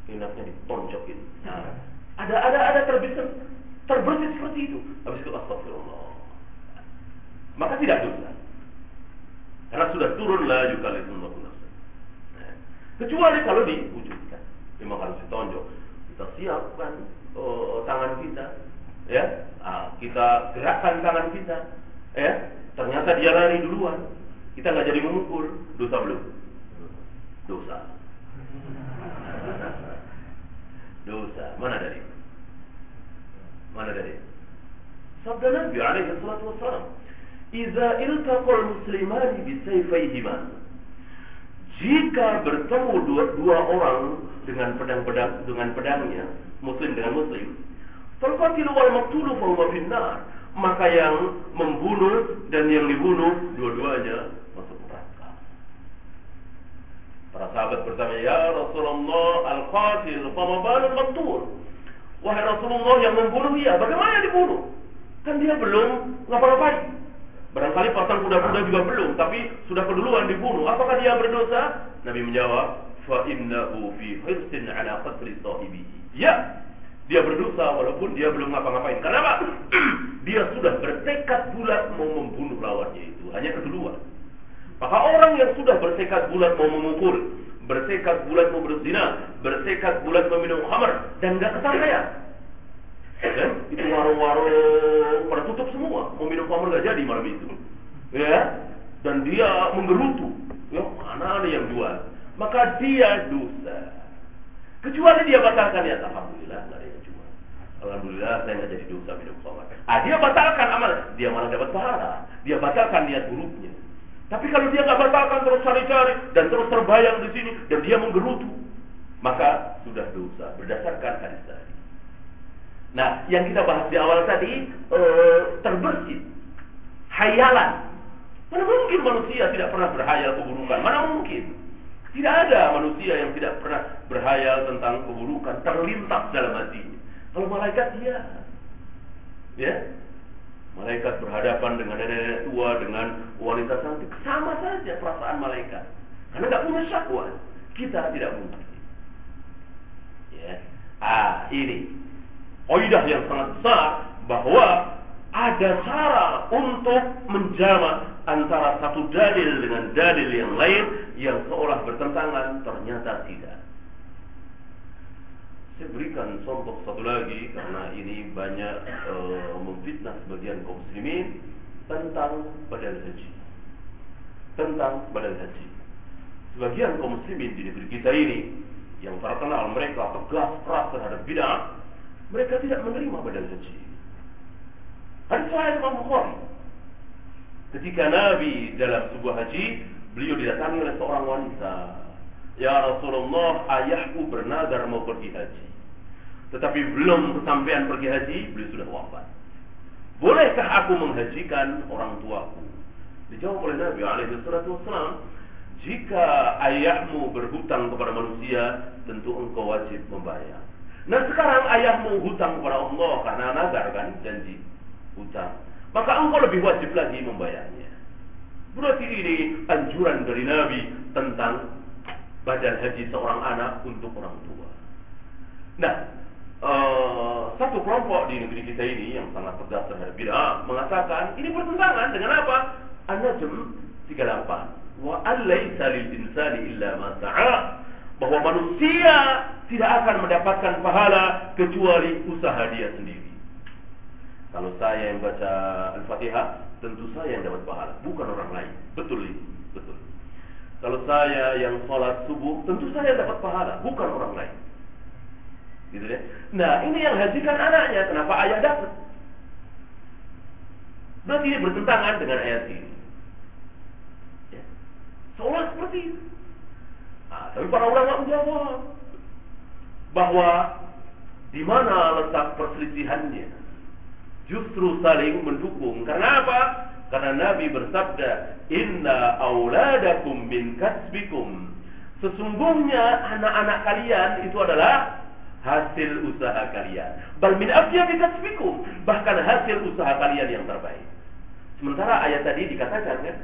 niatnya ditonjokin. Nah, ada ada ada terbesit terbesit seperti itu. Habis itu astagfirullah. Maka tidak dosa. Karena sudah turun juga nah, Kecuali kalau diwujudkan. Memang harus ditonjok. Kita siapkan oh, tangan kita, ya, nah, kita gerakkan tangan kita, ya, ternyata dia lari duluan, kita nggak jadi memukul, dosa belum? Dosa. dosa. Mana dari? Mana dari? Sabda Nabi alaihi salatu wassalam, "Idza iltaqal muslimani bisayfayhima" Jika bertemu dua, dua orang dengan pedang-pedang dengan pedangnya, muslim dengan muslim. Falqatilu wal maktulu fahuwa finnar. Maka yang membunuh dan yang dibunuh dua-duanya masuk neraka. Para sahabat bertanya, "Ya Rasulullah, al-qatil fama balul maktul?" Wahai Rasulullah yang membunuh ya, bagaimana yang dibunuh? Kan dia belum ngapa-ngapain. Barangkali pasang kuda-kuda juga belum, tapi sudah keduluan dibunuh. Apakah dia berdosa? Nabi menjawab, "Fa innahu fi hirsin ala qatli sahibihi." Ya, dia berdosa walaupun dia belum ngapa-ngapain. Kenapa? dia sudah bertekad bulat mau membunuh lawannya itu hanya keduluan. Maka orang yang sudah bertekad bulat mau memukul, bertekad bulat mau berzina, bertekad bulat meminum khamar dan nggak kesampaian. Ya, itu warung-warung pada tutup semua, mau minum khamar nggak jadi malam itu. Ya, dan dia menggerutu. Ya, mana ada yang jual? Maka dia dosa. Kecuali dia batalkan ya, alhamdulillah nggak ada yang jual. Alhamdulillah saya nggak jadi dosa minum khamar. Ah, dia batalkan amal, dia malah dapat pahala. Dia batalkan niat buruknya. Tapi kalau dia nggak batalkan terus cari-cari dan terus terbayang di sini dan dia menggerutu, maka sudah dosa berdasarkan hadis tadi. Nah, yang kita bahas di awal tadi e, terbersih, hayalan. Mana mungkin manusia tidak pernah berhayal keburukan? Mana mungkin? Tidak ada manusia yang tidak pernah berhayal tentang keburukan terlintas dalam hatinya. Kalau malaikat dia, ya, Malaikat berhadapan dengan nenek-nenek tua, dengan wanita cantik. Sama saja perasaan malaikat. Karena nggak punya syahwat. Kita tidak mungkin. Ya. Ah, ini. Oidah yang sangat besar bahwa ada cara untuk menjama antara satu dalil dengan dalil yang lain yang seolah bertentangan ternyata tidak. Saya berikan contoh satu lagi karena ini banyak uh, memfitnah sebagian kaum muslimin tentang badal haji. Tentang badal haji. Sebagian kaum muslimin di negeri kita ini yang terkenal mereka tegas keras terhadap bid'ah, mereka tidak menerima badal haji. Sahih Imam Bukhari. Ketika Nabi dalam sebuah haji, beliau didatangi oleh seorang wanita. Ya Rasulullah, ayahku bernadar mau pergi haji. Tetapi belum kesampaian pergi haji, beliau sudah wafat. Bolehkah aku menghajikan orang tuaku? Dijawab oleh Nabi alaihi salatu jika ayahmu berhutang kepada manusia, tentu engkau wajib membayar. Nah sekarang ayahmu hutang kepada Allah karena nazar kan janji hutang. Maka engkau lebih wajib lagi membayarnya. Berarti ini anjuran dari Nabi tentang badan haji seorang anak untuk orang tua. Nah, uh, satu kelompok di negeri kita ini yang sangat tegas terhadap bid'ah mengatakan ini bertentangan dengan apa? An-Najm 38. Wa alaysa lil insani illa ma sa'a. Bahwa manusia tidak akan mendapatkan pahala kecuali usaha dia sendiri. Kalau saya yang baca Al-Fatihah, tentu saya yang dapat pahala, bukan orang lain. Betul ini, betul. Kalau saya yang sholat subuh, tentu saya yang dapat pahala, bukan orang lain. Gitu ya. Nah, ini yang hajikan anaknya, kenapa ayah dapat? Berarti ini bertentangan dengan ayat ini. Ya. Seolah seperti itu. Nah, tapi para ulama menjawab bahwa di mana letak perselisihannya? Justru saling mendukung. Karena apa? Karena Nabi bersabda, "Inna auladakum min kasbikum." Sesungguhnya anak-anak kalian itu adalah hasil usaha kalian. Bal min kasbikum, bahkan hasil usaha kalian yang terbaik. Sementara ayat tadi dikatakan kan,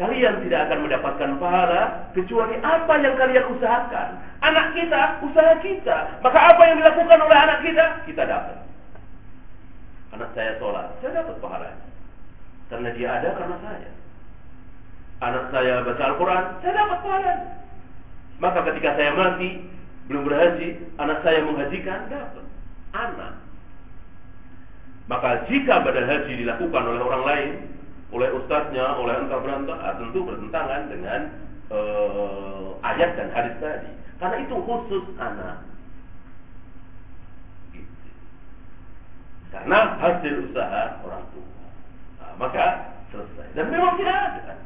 kalian tidak akan mendapatkan pahala kecuali apa yang kalian usahakan. Anak kita, usaha kita. Maka apa yang dilakukan oleh anak kita, kita dapat. Anak saya sholat, saya dapat pahalanya. Karena dia ada karena saya. Anak saya baca Al-Quran, saya dapat pahalanya. Maka ketika saya mati, belum berhaji, anak saya menghajikan, dapat. Anak. Maka jika badal haji dilakukan oleh orang lain, oleh ustadznya, oleh entah berantah, ah, tentu bertentangan dengan uh, ayat dan hadis tadi. Karena itu khusus anak. Karena hasil usaha orang tua. Nah, maka selesai. Dan memang tidak ada.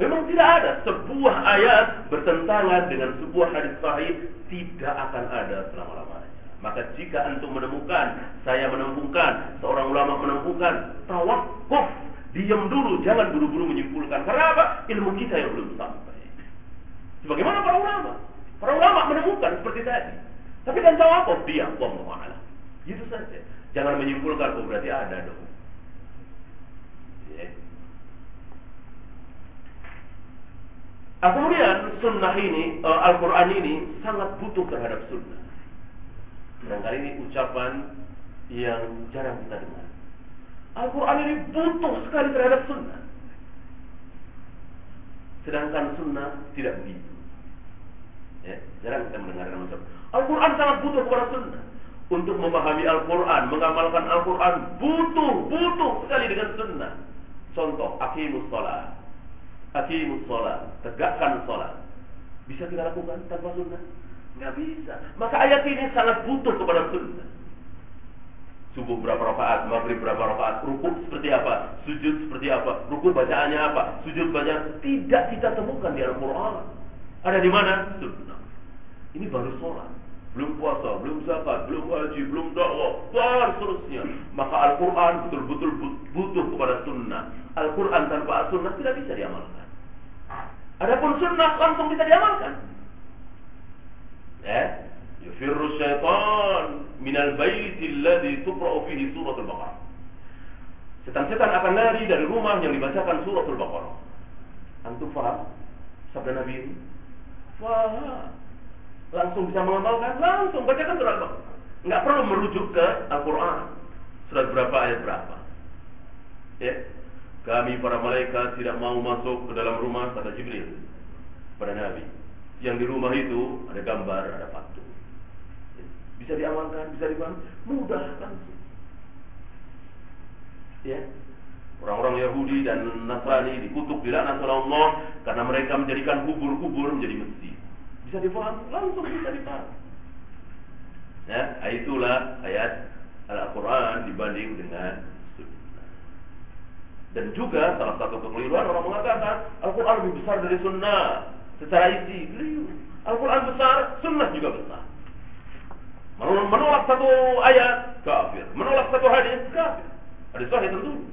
Memang tidak ada sebuah ayat bertentangan dengan sebuah hadis sahih tidak akan ada selama-lamanya. Maka jika antum menemukan, saya menemukan, seorang ulama menemukan, tawakuf, diam dulu, jangan buru-buru menyimpulkan. Karena apa? Ilmu kita yang belum sampai. Sebagaimana para ulama? Para ulama menemukan seperti tadi. Tapi kan tawakuf, diam, Allah Itu saja. Jangan menyimpulkan, oh berarti ada dong. Nah, kemudian sunnah ini, uh, Al-Quran ini sangat butuh terhadap sunnah. Dan kali ini ucapan yang jarang kita dengar. Al-Quran ini butuh sekali terhadap sunnah. Sedangkan sunnah tidak begitu. Ya, jarang kita mendengarkan macam Al-Quran sangat butuh kepada sunnah. Untuk memahami Al-Quran, mengamalkan Al-Quran, butuh, butuh sekali dengan sunnah. Contoh, akimus sholat. Akimus sholat. Tegakkan sholat. Bisa kita lakukan tanpa sunnah? Nggak bisa. Maka ayat ini sangat butuh kepada sunnah. Subuh berapa rakaat, maghrib berapa rakaat, rukuk seperti apa, sujud seperti apa, rukuk bacaannya apa, sujud bacaan tidak kita temukan di Al-Quran. Ada di mana? Sunnah. Ini baru sholat. Belum puasa, belum zakat, belum haji, belum dakwah, dan seterusnya. Maka Al-Quran betul-betul butuh kepada sunnah. Al-Quran tanpa sunnah tidak bisa diamalkan. Adapun sunnah langsung bisa diamalkan. Ya, yufirru syaitan minal baiti alladhi tuqra'u fihi suratul Baqarah. Setan-setan akan lari dari rumah yang dibacakan suratul Baqarah. Antum faham sabda Nabi ini? Faham. Langsung bisa mengamalkan? Langsung bacakan surat Al-Baqarah. Enggak perlu merujuk ke Al-Quran. Surat berapa ayat berapa. Ya. Kami para malaikat tidak mau masuk ke dalam rumah kata Jibril pada Nabi. Yang di rumah itu ada gambar, ada patung. Ya. Bisa diamalkan, bisa dibangun, mudah langsung. Ya, Orang-orang Yahudi dan Nasrani dikutuk dilaknat oleh Allah karena mereka menjadikan kubur-kubur menjadi masjid. Bisa difahami, langsung bisa difahami. Ya, itulah ayat Al-Quran dibanding dengan. Dan juga salah satu kekeliruan orang mengatakan Al-Quran lebih besar dari sunnah secara isi. Al-Quran besar, sunnah juga besar. Menolak satu ayat, kafir. Menolak satu hadis, kafir. Hadis sahih tentu.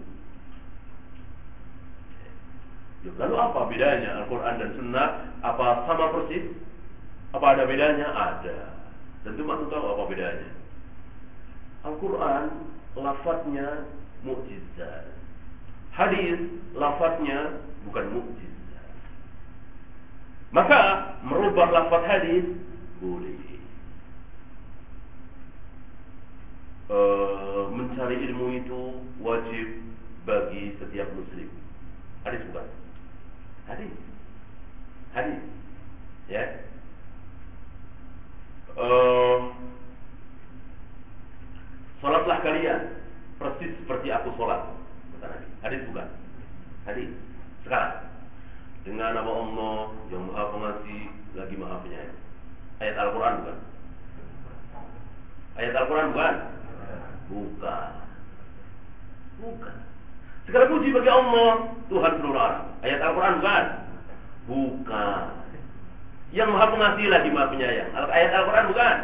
Lalu apa bedanya Al-Quran dan Sunnah? Apa sama persis? Apa ada bedanya? Ada. Tentu maksud tahu apa bedanya. Al-Quran lafadznya mukjizat. Hadis lafadznya bukan mukjizat. Maka merubah lafaz hadis boleh. E, mencari ilmu itu wajib bagi setiap muslim. Hadis bukan? Hadis. Hadis. Ya. Uh, Salatlah kalian persis seperti aku. Kata Nabi. Hadis bukan? Hadis. Sekarang dengan nama Allah yang Maha Pengasih lagi Maha Penyayang. Ayat Al-Quran bukan? Ayat Al-Quran bukan? Bukan. Bukan. Segala puji bagi Allah, Tuhan seluruh alam. Ayat Al-Quran bukan? Bukan. Yang maha pengasih lagi maha penyayang. Ayat Al-Quran bukan?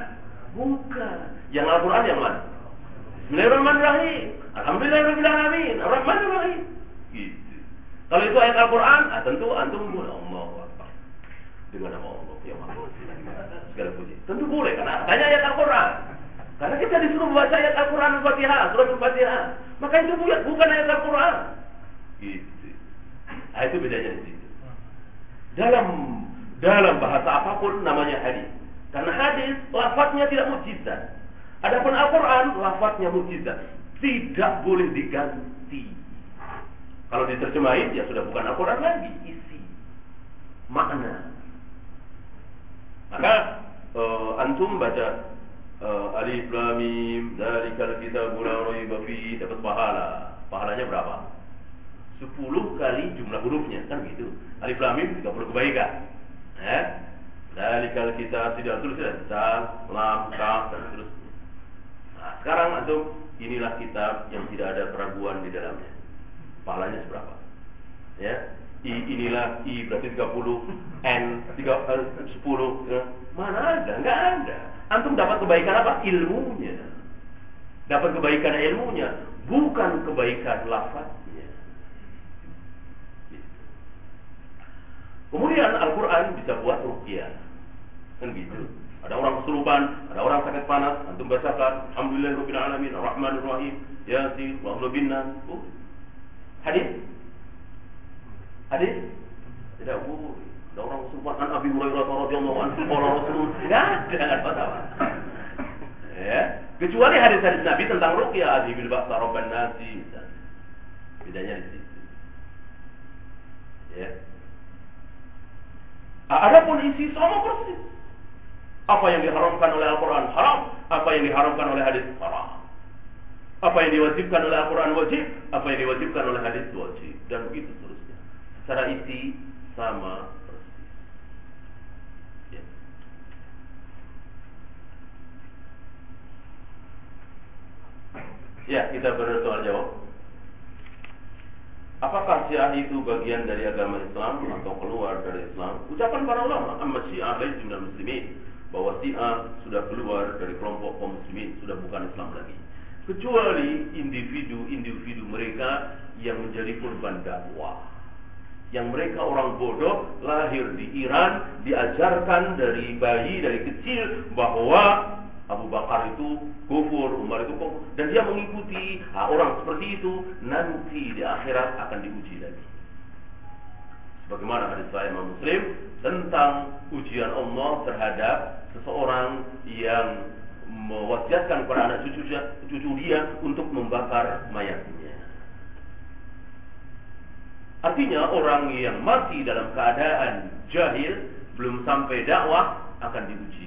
Bukan. Yang Al-Quran yang mana? Bismillahirrahmanirrahim. Alhamdulillahirrahmanirrahim. Ar-Rahmanirrahim. Gitu. Kalau itu ayat Al-Quran, ah, tentu antum boleh Allah Dengan nama Allah yang maha segala puji. Tentu boleh, karena tanya ayat Al-Quran. Karena kita disuruh membaca ayat Al-Quran Al-Fatihah, surat Al-Fatihah. Maka itu bukan ayat Al-Quran. Gitu. Nah, itu bedanya di situ. Dalam dalam bahasa apa pun namanya hadis. Karena hadis lafadznya tidak mujizat. Adapun Al-Quran lafadznya mujizat. Tidak boleh diganti. Kalau diterjemahin ya sudah bukan Al-Quran lagi, isi makna. Maka uh, antum baca uh, alif lam mim dzalikal kitabul la raiba dapat pahala. Pahalanya berapa? 10 kali jumlah hurufnya kan gitu. Alif lam mim 30 kebaikan. Eh? Dzalikal kitab tidak tulis ya, dal, lam, kaf dan seterusnya. Nah, sekarang antum inilah kitab yang tidak ada keraguan di dalamnya. Pahalanya seberapa? Ya. I, inilah I berarti 30, N 3, uh, 10. Ya. Mana ada? Enggak ada. Antum dapat kebaikan apa? Ilmunya. Dapat kebaikan ilmunya, bukan kebaikan lafaznya. Kemudian Al-Quran bisa buat rukyah. Kan gitu. Ada orang kesurupan, ada orang sakit panas, antum bacakan Alhamdulillah Rabbil Alamin, Ar-Rahman Ar-Rahim, Yasin, wa bin Nas. Oh. Hadis? Hadis? Tidak boleh. Ada orang kesurupan an Abi Hurairah radhiyallahu anhu qala Rasul. Enggak ada, enggak Ya. Kecuali hadis-hadis Nabi tentang ruqyah, azibil ba'sa rabban nasi. Bedanya di situ. Ya. Adapun isi sama persis. Apa yang diharamkan oleh Al-Quran haram, apa yang diharamkan oleh hadis haram. Apa yang diwajibkan oleh Al-Quran wajib, apa yang diwajibkan oleh hadis wajib. Dan begitu seterusnya. Secara isi sama persis. Ya. Ya, kita bersoal jawab. Apakah Syiah itu bagian dari agama Islam atau keluar dari Islam? Ucapan para ulama, amma Syiah lain jumlah muslimin bahwa Syiah sudah keluar dari kelompok kaum muslimin, sudah bukan Islam lagi. Kecuali individu-individu mereka yang menjadi korban dakwah. Yang mereka orang bodoh lahir di Iran, diajarkan dari bayi, dari kecil bahwa Abu Bakar itu kufur, Umar itu kufur, dan dia mengikuti nah, orang seperti itu nanti di akhirat akan diuji lagi. Sebagaimana hadis saya Imam Muslim tentang ujian Allah terhadap seseorang yang mewasiatkan kepada anak cucu, cucu dia untuk membakar mayatnya. Artinya orang yang mati dalam keadaan jahil belum sampai dakwah akan diuji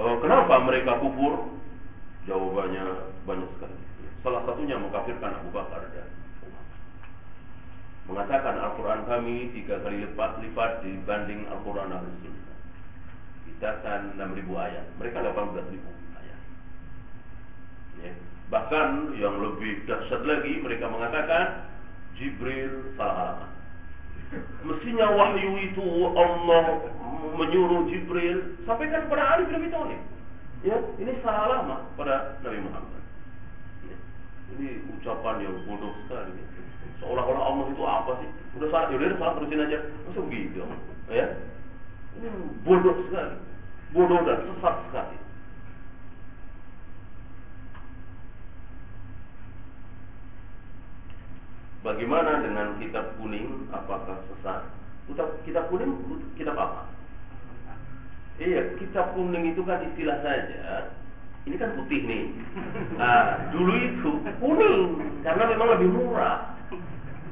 Uh, kenapa mereka kufur? Jawabannya banyak sekali. Salah satunya mengkafirkan Abu Bakar dan Umar. Mengatakan Al-Quran kami tiga kali lipat lipat dibanding Al-Quran Ahlus Sunnah. Kita kan 6 ribu ayat, mereka 18 ribu ayat. Ya. Bahkan yang lebih dahsyat lagi mereka mengatakan Jibril salah alamat. Mestinya wahyu itu Allah menyuruh Jibril sampaikan kepada Ali bin Abi Thalib. Ya, ini salah lama pada Nabi Muhammad. Ya. Ini ucapan yang bodoh sekali. Seolah-olah Allah itu apa sih? Udah salah, ya udah salah terusin aja. Masa begitu? Ya. Ini bodoh sekali. Bodoh dan sesat sekali. Bagaimana dengan kitab kuning? Apakah sesat? Kitab, kitab kuning, kitab apa? Iya, kitab kuning itu kan istilah saja. Ini kan putih nih. Nah, dulu itu kuning karena memang lebih murah.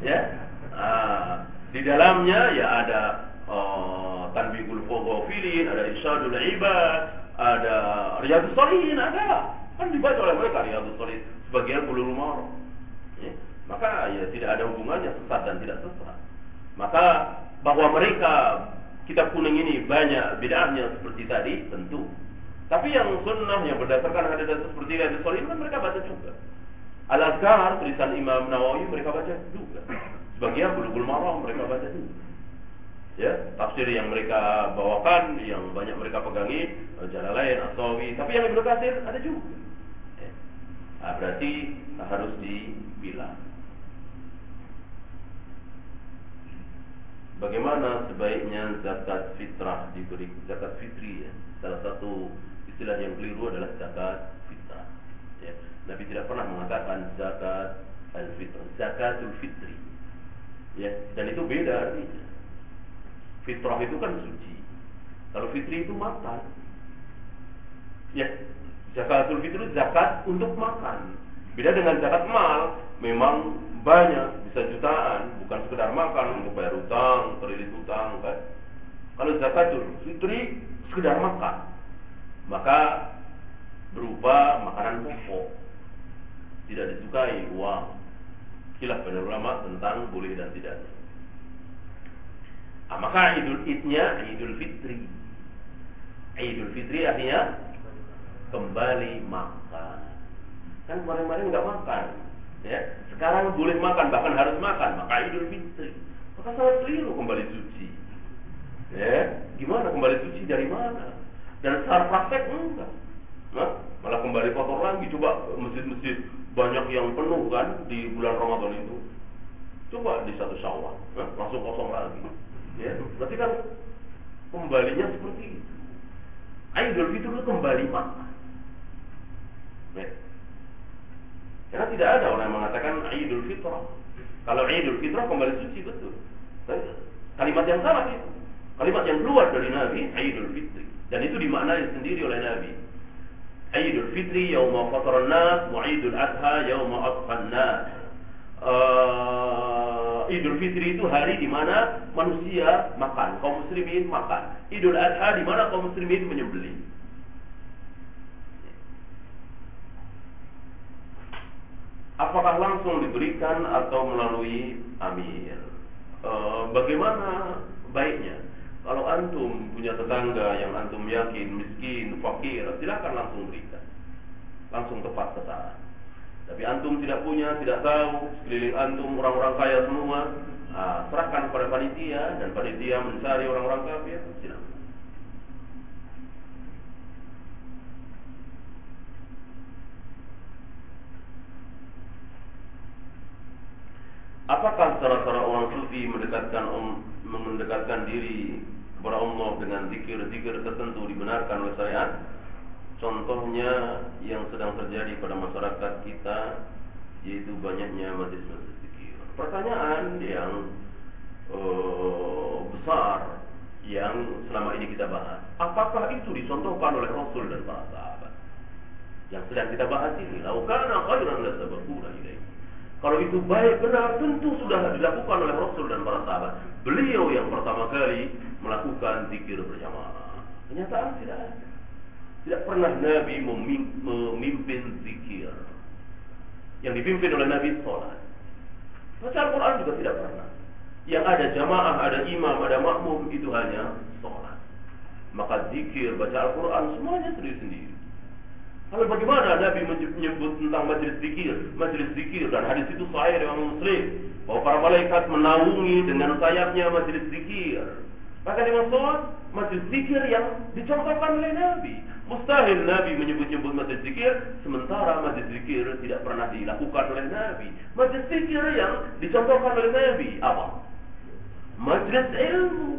Ya. Nah, di dalamnya ya ada uh, Tanbihul Foghofilin, ada Isyadul Ibad, ada Riyadus Salihin, ada. Kan dibaca oleh mereka Riyadus Salihin. Sebagian bulu rumah maka ya tidak ada hubungannya sesat dan tidak sesat. Maka bahwa mereka kitab kuning ini banyak bid'ahnya seperti tadi tentu. Tapi yang sunnah yang berdasarkan hadis seperti hadis Sahih kan mereka baca juga. Al-Azkar tulisan Imam Nawawi mereka baca juga. Sebagian bulughul maram mereka baca juga. Ya, tafsir yang mereka bawakan, yang banyak mereka pegangi, lain, Asawi, tapi yang Ibnu ada juga. Ya. Nah, berarti harus dibilang. Bagaimana sebaiknya zakat fitrah diberi zakat fitri ya. Salah satu istilah yang keliru adalah zakat fitrah. Ya. Nabi tidak pernah mengatakan zakat al-fitrah, zakatul fitri. Ya, dan itu beda artinya. Fitrah itu kan suci. Kalau fitri itu makan. Ya, zakatul fitri zakat untuk makan. Beda dengan zakat mal, memang banyak, bisa jutaan, bukan sekedar makan untuk bayar utang, kredit utang, kan? Kalau zakatul fitri sekedar makan, maka berupa makanan pokok, tidak disukai uang. Khilaf pada ulama tentang boleh dan tidaknya. Nah, maka idul idnya idul fitri. Idul fitri artinya kembali makan. Kan kemarin-kemarin nggak makan, ya sekarang boleh makan, bahkan harus makan, maka Idul Fitri. Maka sangat keliru kembali suci. Ya, gimana kembali suci dari mana? Dan secara praktek enggak. Nah, malah kembali kotor lagi. Coba masjid-masjid banyak yang penuh kan di bulan Ramadan itu. Coba di satu syawal, nah, langsung kosong lagi. Ya, berarti kan kembalinya seperti itu. Idul Fitri itu kembali makan. Karena tidak ada orang yang mengatakan Idul Fitrah. Kalau Idul Fitrah kembali suci betul. Kalimat yang salah itu. Kalimat yang keluar dari Nabi Idul Fitri. Dan itu dimaknai sendiri oleh Nabi. Idul Fitri yauma fataran nas wa Idul Adha yauma adhan nas. Uh, Idul Fitri itu hari di mana manusia makan, kaum muslimin makan. Idul Adha di mana kaum muslimin menyembelih. Apakah langsung diberikan atau melalui amir? Uh, bagaimana baiknya? Kalau antum punya tetangga yang antum yakin miskin, fakir, silakan langsung berikan. Langsung tepat sasaran. Tapi antum tidak punya, tidak tahu, sekeliling antum orang-orang kaya semua, nah, serahkan kepada panitia dan panitia mencari orang-orang kafir, silakan. Apakah cara-cara orang sufi mendekatkan om, mendekatkan diri kepada Allah dengan zikir-zikir tertentu dibenarkan oleh syariat? Contohnya yang sedang terjadi pada masyarakat kita yaitu banyaknya majlis-majlis zikir. Pertanyaan yang uh, besar yang selama ini kita bahas, apakah itu dicontohkan oleh Rasul dan para sahabat? Yang sedang kita bahas ini, laukana khairan la sabaquna ilaihi. Kalau itu baik benar tentu sudah dilakukan oleh Rasul dan para sahabat. Beliau yang pertama kali melakukan zikir berjamaah. Kenyataan tidak ada. Tidak pernah Nabi memimpin zikir. Yang dipimpin oleh Nabi sholat. Baca Al-Quran juga tidak pernah. Yang ada jamaah, ada imam, ada makmum itu hanya sholat. Maka zikir, baca Al-Quran semuanya sendiri-sendiri. Lalu bagaimana Nabi menyebut tentang majlis zikir, majlis zikir dan hadis itu sahih dari Muslim bahwa para malaikat menaungi dengan sayapnya majlis zikir. Maka dimaksud majlis zikir yang dicontohkan oleh Nabi. Mustahil Nabi menyebut-nyebut majlis zikir sementara majlis zikir tidak pernah dilakukan oleh Nabi. Majlis zikir yang dicontohkan oleh Nabi apa? Majlis ilmu.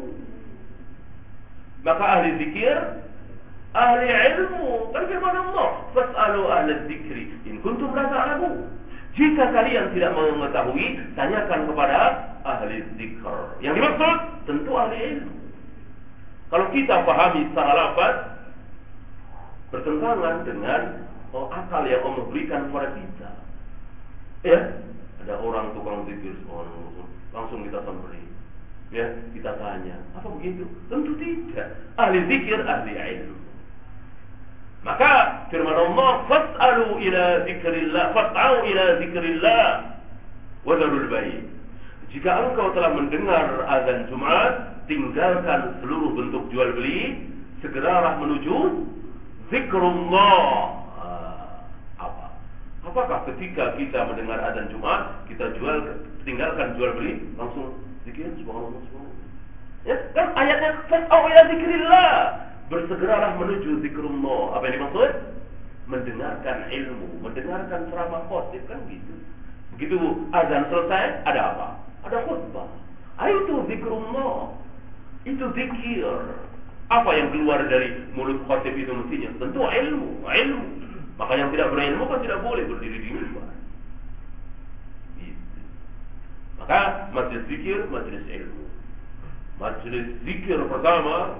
Maka ahli zikir ahli ilmu. Firman Allah, "Fas'alu ahli dzikri in kuntum la ta'lamun." Jika kalian tidak mengetahui, tanyakan kepada ahli zikr. Yang dimaksud tentu ahli ilmu. Kalau kita pahami secara lafaz bertentangan dengan oh, akal yang Allah berikan kepada kita. Ya, ada orang tukang zikir langsung, langsung kita samperin. Ya, kita tanya, apa begitu? Tentu tidak. Ahli zikir, ahli ilmu. Maka firman Allah, "Fas'alu ila zikrillah, fas'au ila zikrillah wa darul bayi." Jika engkau telah mendengar azan Jumat, tinggalkan seluruh bentuk jual beli, segeralah menuju zikrullah. Ah, apa? Apakah ketika kita mendengar azan Jumat, kita jual tinggalkan jual beli, langsung zikir subhanallah subhanallah. Ya, kan ayatnya fas'au ila zikrillah bersegeralah menuju zikrullah. Apa yang dimaksud? Mendengarkan ilmu, mendengarkan ceramah khotib kan gitu. Begitu azan selesai, ada apa? Ada khutbah. Ah, itu zikrullah. Itu zikir. Apa yang keluar dari mulut khotib itu mestinya? Tentu ilmu, ilmu. Maka yang tidak berilmu kan tidak boleh berdiri di mimbar. Gitu. Maka majlis zikir, majlis ilmu. Majlis zikir pertama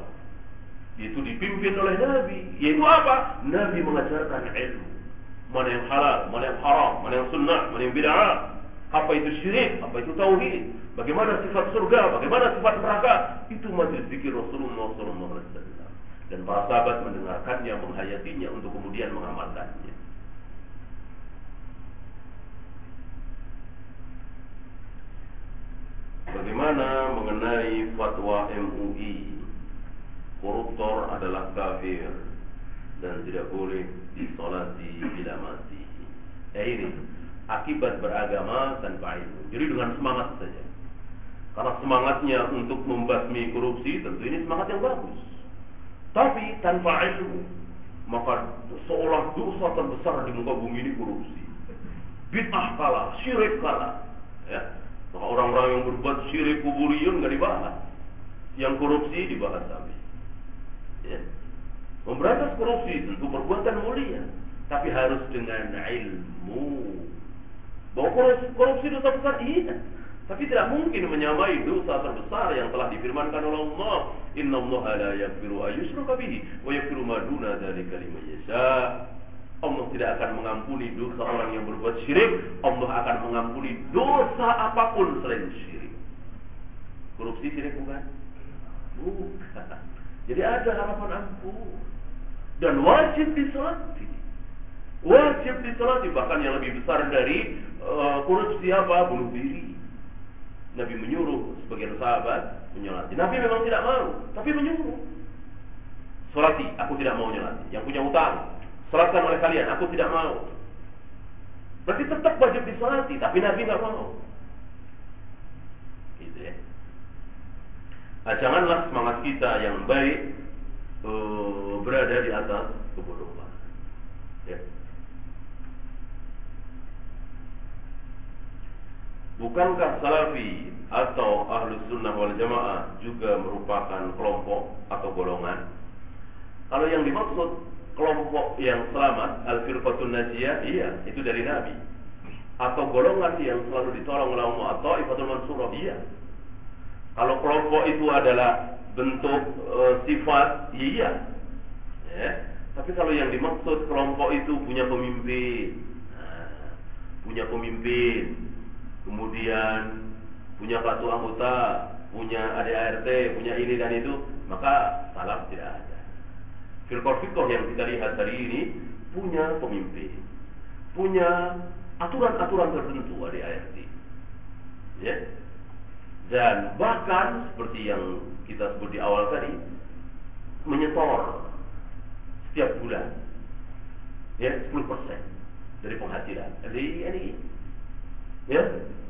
itu dipimpin oleh Nabi. Yaitu apa? Nabi mengajarkan ilmu. Mana yang halal, mana yang haram, mana yang sunnah, mana yang bid'ah. Apa itu syirik, apa itu tauhid. Bagaimana sifat surga, bagaimana sifat neraka. Itu majlis zikir Rasulullah SAW. Dan para sahabat mendengarkannya, menghayatinya untuk kemudian mengamalkannya. Bagaimana mengenai fatwa MUI koruptor adalah kafir dan tidak boleh disolati bila mati. Ya ini akibat beragama tanpa ilmu. Jadi dengan semangat saja. Karena semangatnya untuk membasmi korupsi tentu ini semangat yang bagus. Tapi tanpa ilmu maka seolah dosa terbesar di muka bumi ini korupsi. Bid'ah kalah, syirik kalah. Ya. Maka orang-orang yang berbuat syirik kuburiyun nggak dibahas. Yang korupsi dibahas. Memberantas korupsi tentu perbuatan mulia, tapi harus dengan ilmu. Bahwa korupsi, korupsi dosa besar iya, tapi tidak mungkin menyamai dosa terbesar yang telah difirmankan oleh Allah. Inna Allah la yaghfiru ayyushraka bihi wa yaghfiru ma duna dzalika liman yasha. Allah tidak akan mengampuni dosa orang yang berbuat syirik, Allah akan mengampuni dosa apa pun selain syirik. Korupsi syirik bukan? Bukan. Jadi ada harapan ampun. Dan wajib disolati. Wajib disolati. Bahkan yang lebih besar dari uh, korupsi apa? Bunuh diri. Nabi menyuruh sebagian sahabat menyolati. Nabi memang tidak mau, tapi menyuruh. Solati, aku tidak mau nyolati. Yang punya utang, Sholatkan oleh kalian, aku tidak mau. Berarti tetap wajib disolati, tapi Nabi nggak mau. Gitu ya. Nah, janganlah semangat kita yang baik uh, berada di atas kebodohan. Ya. Bukankah salafi atau ahlu sunnah wal jamaah juga merupakan kelompok atau golongan? Kalau yang dimaksud kelompok yang selamat al-firqatun najiyah iya itu dari nabi atau golongan yang selalu ditolong oleh Allah atau ifatul mansurah iya kalau kelompok itu adalah bentuk e, sifat iya ya tapi kalau yang dimaksud kelompok itu punya pemimpin nah, punya pemimpin kemudian punya kartu anggota punya ADART punya ini dan itu maka salah tidak ada Firqah-firqah yang kita lihat hari ini punya pemimpin, punya aturan-aturan tertentu di ART. Ya. Dan bahkan seperti yang kita sebut di awal tadi, menyetor setiap bulan ya 10% dari penghasilan dari ini ya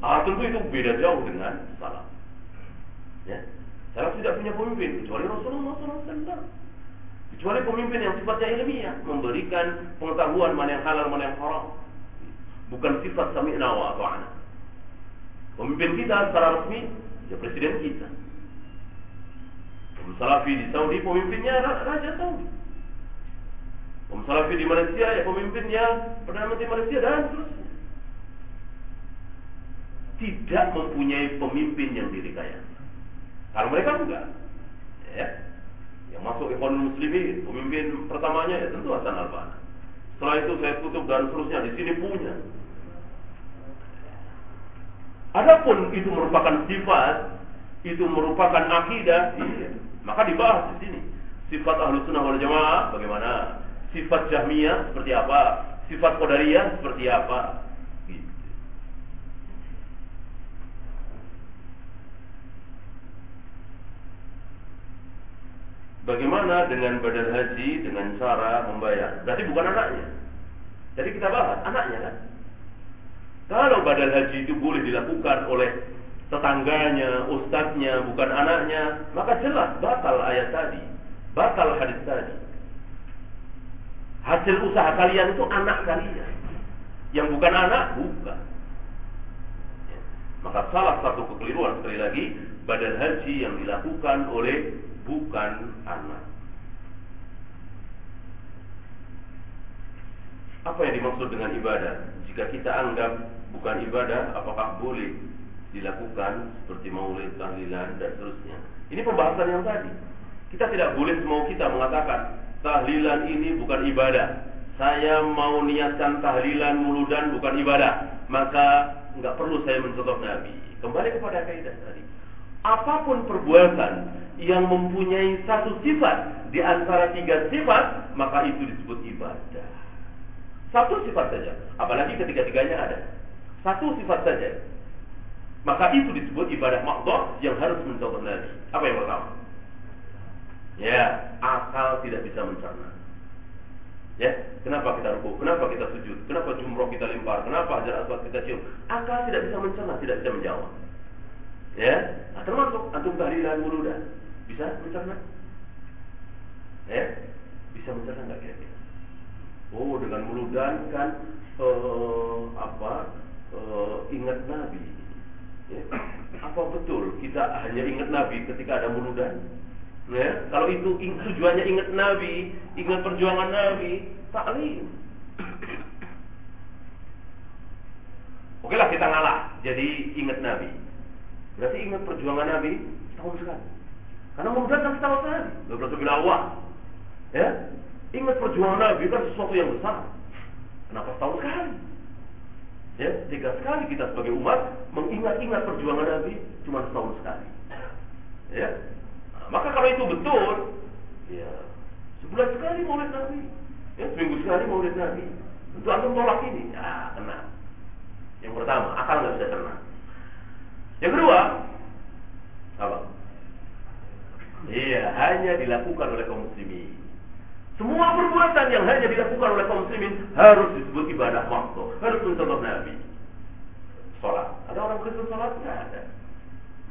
ah, tentu itu beda jauh dengan salah ya salah tidak punya pemimpin kecuali Rasulullah SAW Kecuali pemimpin yang sifatnya ilmiah, memberikan pengetahuan mana yang halal, mana yang haram. Bukan sifat sami'na wa ata'ana. Pemimpin kita secara resmi, ya presiden kita. Om Salafi di Saudi, pemimpinnya Raja Saudi. Om Salafi di Malaysia, ya pemimpinnya Perdana Menteri Malaysia, dan seterusnya. Tidak mempunyai pemimpin yang direkayasa. Kalau mereka enggak. Ya, yang masuk ekonomi muslimin, pemimpin pertamanya ya tentu Hasan Al-Banna. Setelah itu saya tutup dan seterusnya di sini punya. Adapun itu merupakan sifat, itu merupakan akidah, iya. maka dibahas di sini. Sifat ahlu sunnah wal jamaah bagaimana? Sifat jahmiyah seperti apa? Sifat qadariyah seperti apa? Bagaimana dengan badan haji dengan cara membayar? Berarti bukan anaknya. Jadi kita bahas anaknya kan. Kalau badan haji itu boleh dilakukan oleh tetangganya, ustadznya, bukan anaknya, maka jelas batal ayat tadi, batal hadis tadi. Hasil usaha kalian itu anak kalian. Yang bukan anak, bukan. Maka salah satu kekeliruan sekali lagi, badan haji yang dilakukan oleh bukan anak. Apa yang dimaksud dengan ibadah? Jika kita anggap bukan ibadah, apakah boleh dilakukan seperti maulid, tahlilan, dan seterusnya? Ini pembahasan yang tadi. Kita tidak boleh semau kita mengatakan tahlilan ini bukan ibadah. Saya mau niatkan tahlilan muludan bukan ibadah, maka nggak perlu saya mencontoh Nabi. Kembali kepada kaidah tadi. Apa pun perbuatan yang mempunyai satu sifat di antara tiga sifat, maka itu disebut ibadah. Satu sifat saja, apalagi ketiga-tiganya ada. Satu sifat saja. Maka itu disebut ibadah makhluk yang harus mencontoh Nabi. Apa yang pertama? Ya, akal tidak bisa mencerna. Ya, kenapa kita ruku? Kenapa kita sujud? Kenapa jumroh kita lempar? Kenapa hajar aswad kita cium? Akal tidak bisa mencerna, tidak bisa menjawab. Ya, nah, termasuk antum tahlilan muludan. Bisa mencerna? Eh, bisa mencerna nggak kira-kira? Oh, dengan muludan kan uh, apa? Uh, ingat Nabi. Ya. Apa betul kita hanya ingat Nabi ketika ada muludan? Ya, kalau itu tujuannya ingat Nabi, ingat perjuangan Nabi, taklim. Oke lah kita ngalah, jadi ingat Nabi. Berarti ingat perjuangan Nabi tahun sekali. Karena memudahan kan setahun sekali. Gak berasa bila awal. Ya, ingat perjuangan Nabi kan sesuatu yang besar. Kenapa setahun sekali? Ya, tiga sekali kita sebagai umat mengingat-ingat perjuangan Nabi cuma setahun sekali. Ya, nah, maka kalau itu betul, ya sebulan sekali maulid Nabi, ya seminggu sekali maulid Nabi. Tentu antum tolak ini, ya kena. Yang pertama, akal nggak bisa kena. Yang kedua, apa? Iya, hanya dilakukan oleh kaum muslimin. Semua perbuatan yang hanya dilakukan oleh kaum muslimin harus disebut ibadah waktu, harus mencontoh Nabi. Sholat, ada orang Kristen sholat? Tidak ada.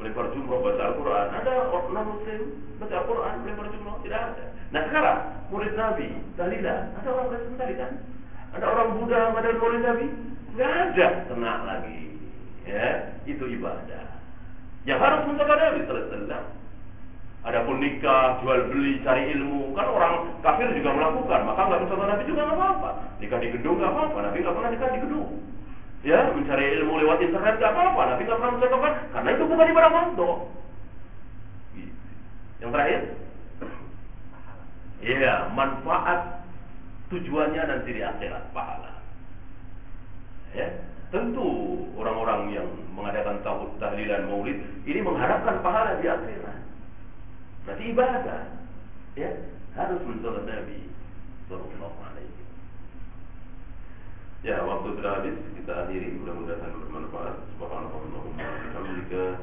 Melempar jumroh baca Al-Quran, ada orang muslim baca Al-Quran, melempar jumroh? Tidak ada. Nah sekarang, murid Nabi, tahlilan, ada orang Kristen tahlilan? Ada orang Buddha ada murid Nabi? Tidak ada. Tenang lagi. Ya, itu ibadah. Yang harus mencontoh Nabi Wasallam. Adapun nikah, jual beli, cari ilmu, kan orang kafir juga melakukan. Maka nggak mencontoh Nabi juga nggak apa-apa. Nikah di gedung nggak apa-apa. Nabi nggak pernah nikah di gedung. Ya, mencari ilmu lewat internet nggak apa-apa. Nabi nggak pernah mencontohkan karena itu bukan ibadah mandor. Gitu. Yang terakhir, Iya, manfaat tujuannya nanti di akhirat pahala. Ya, tentu orang-orang yang mengadakan tahun tahlilan maulid ini mengharapkan pahala di akhirat. Berarti ibadah. Ya, harus mencontoh Nabi sallallahu alaihi Ya, waktu sudah habis, kita akhiri. Mudah-mudahan bermanfaat. Subhanallah wa bihamdika,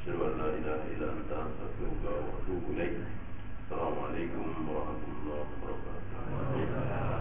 asyhadu an la ilaha illa anta, astaghfiruka wa atubu ilaik. Assalamualaikum warahmatullahi wabarakatuh.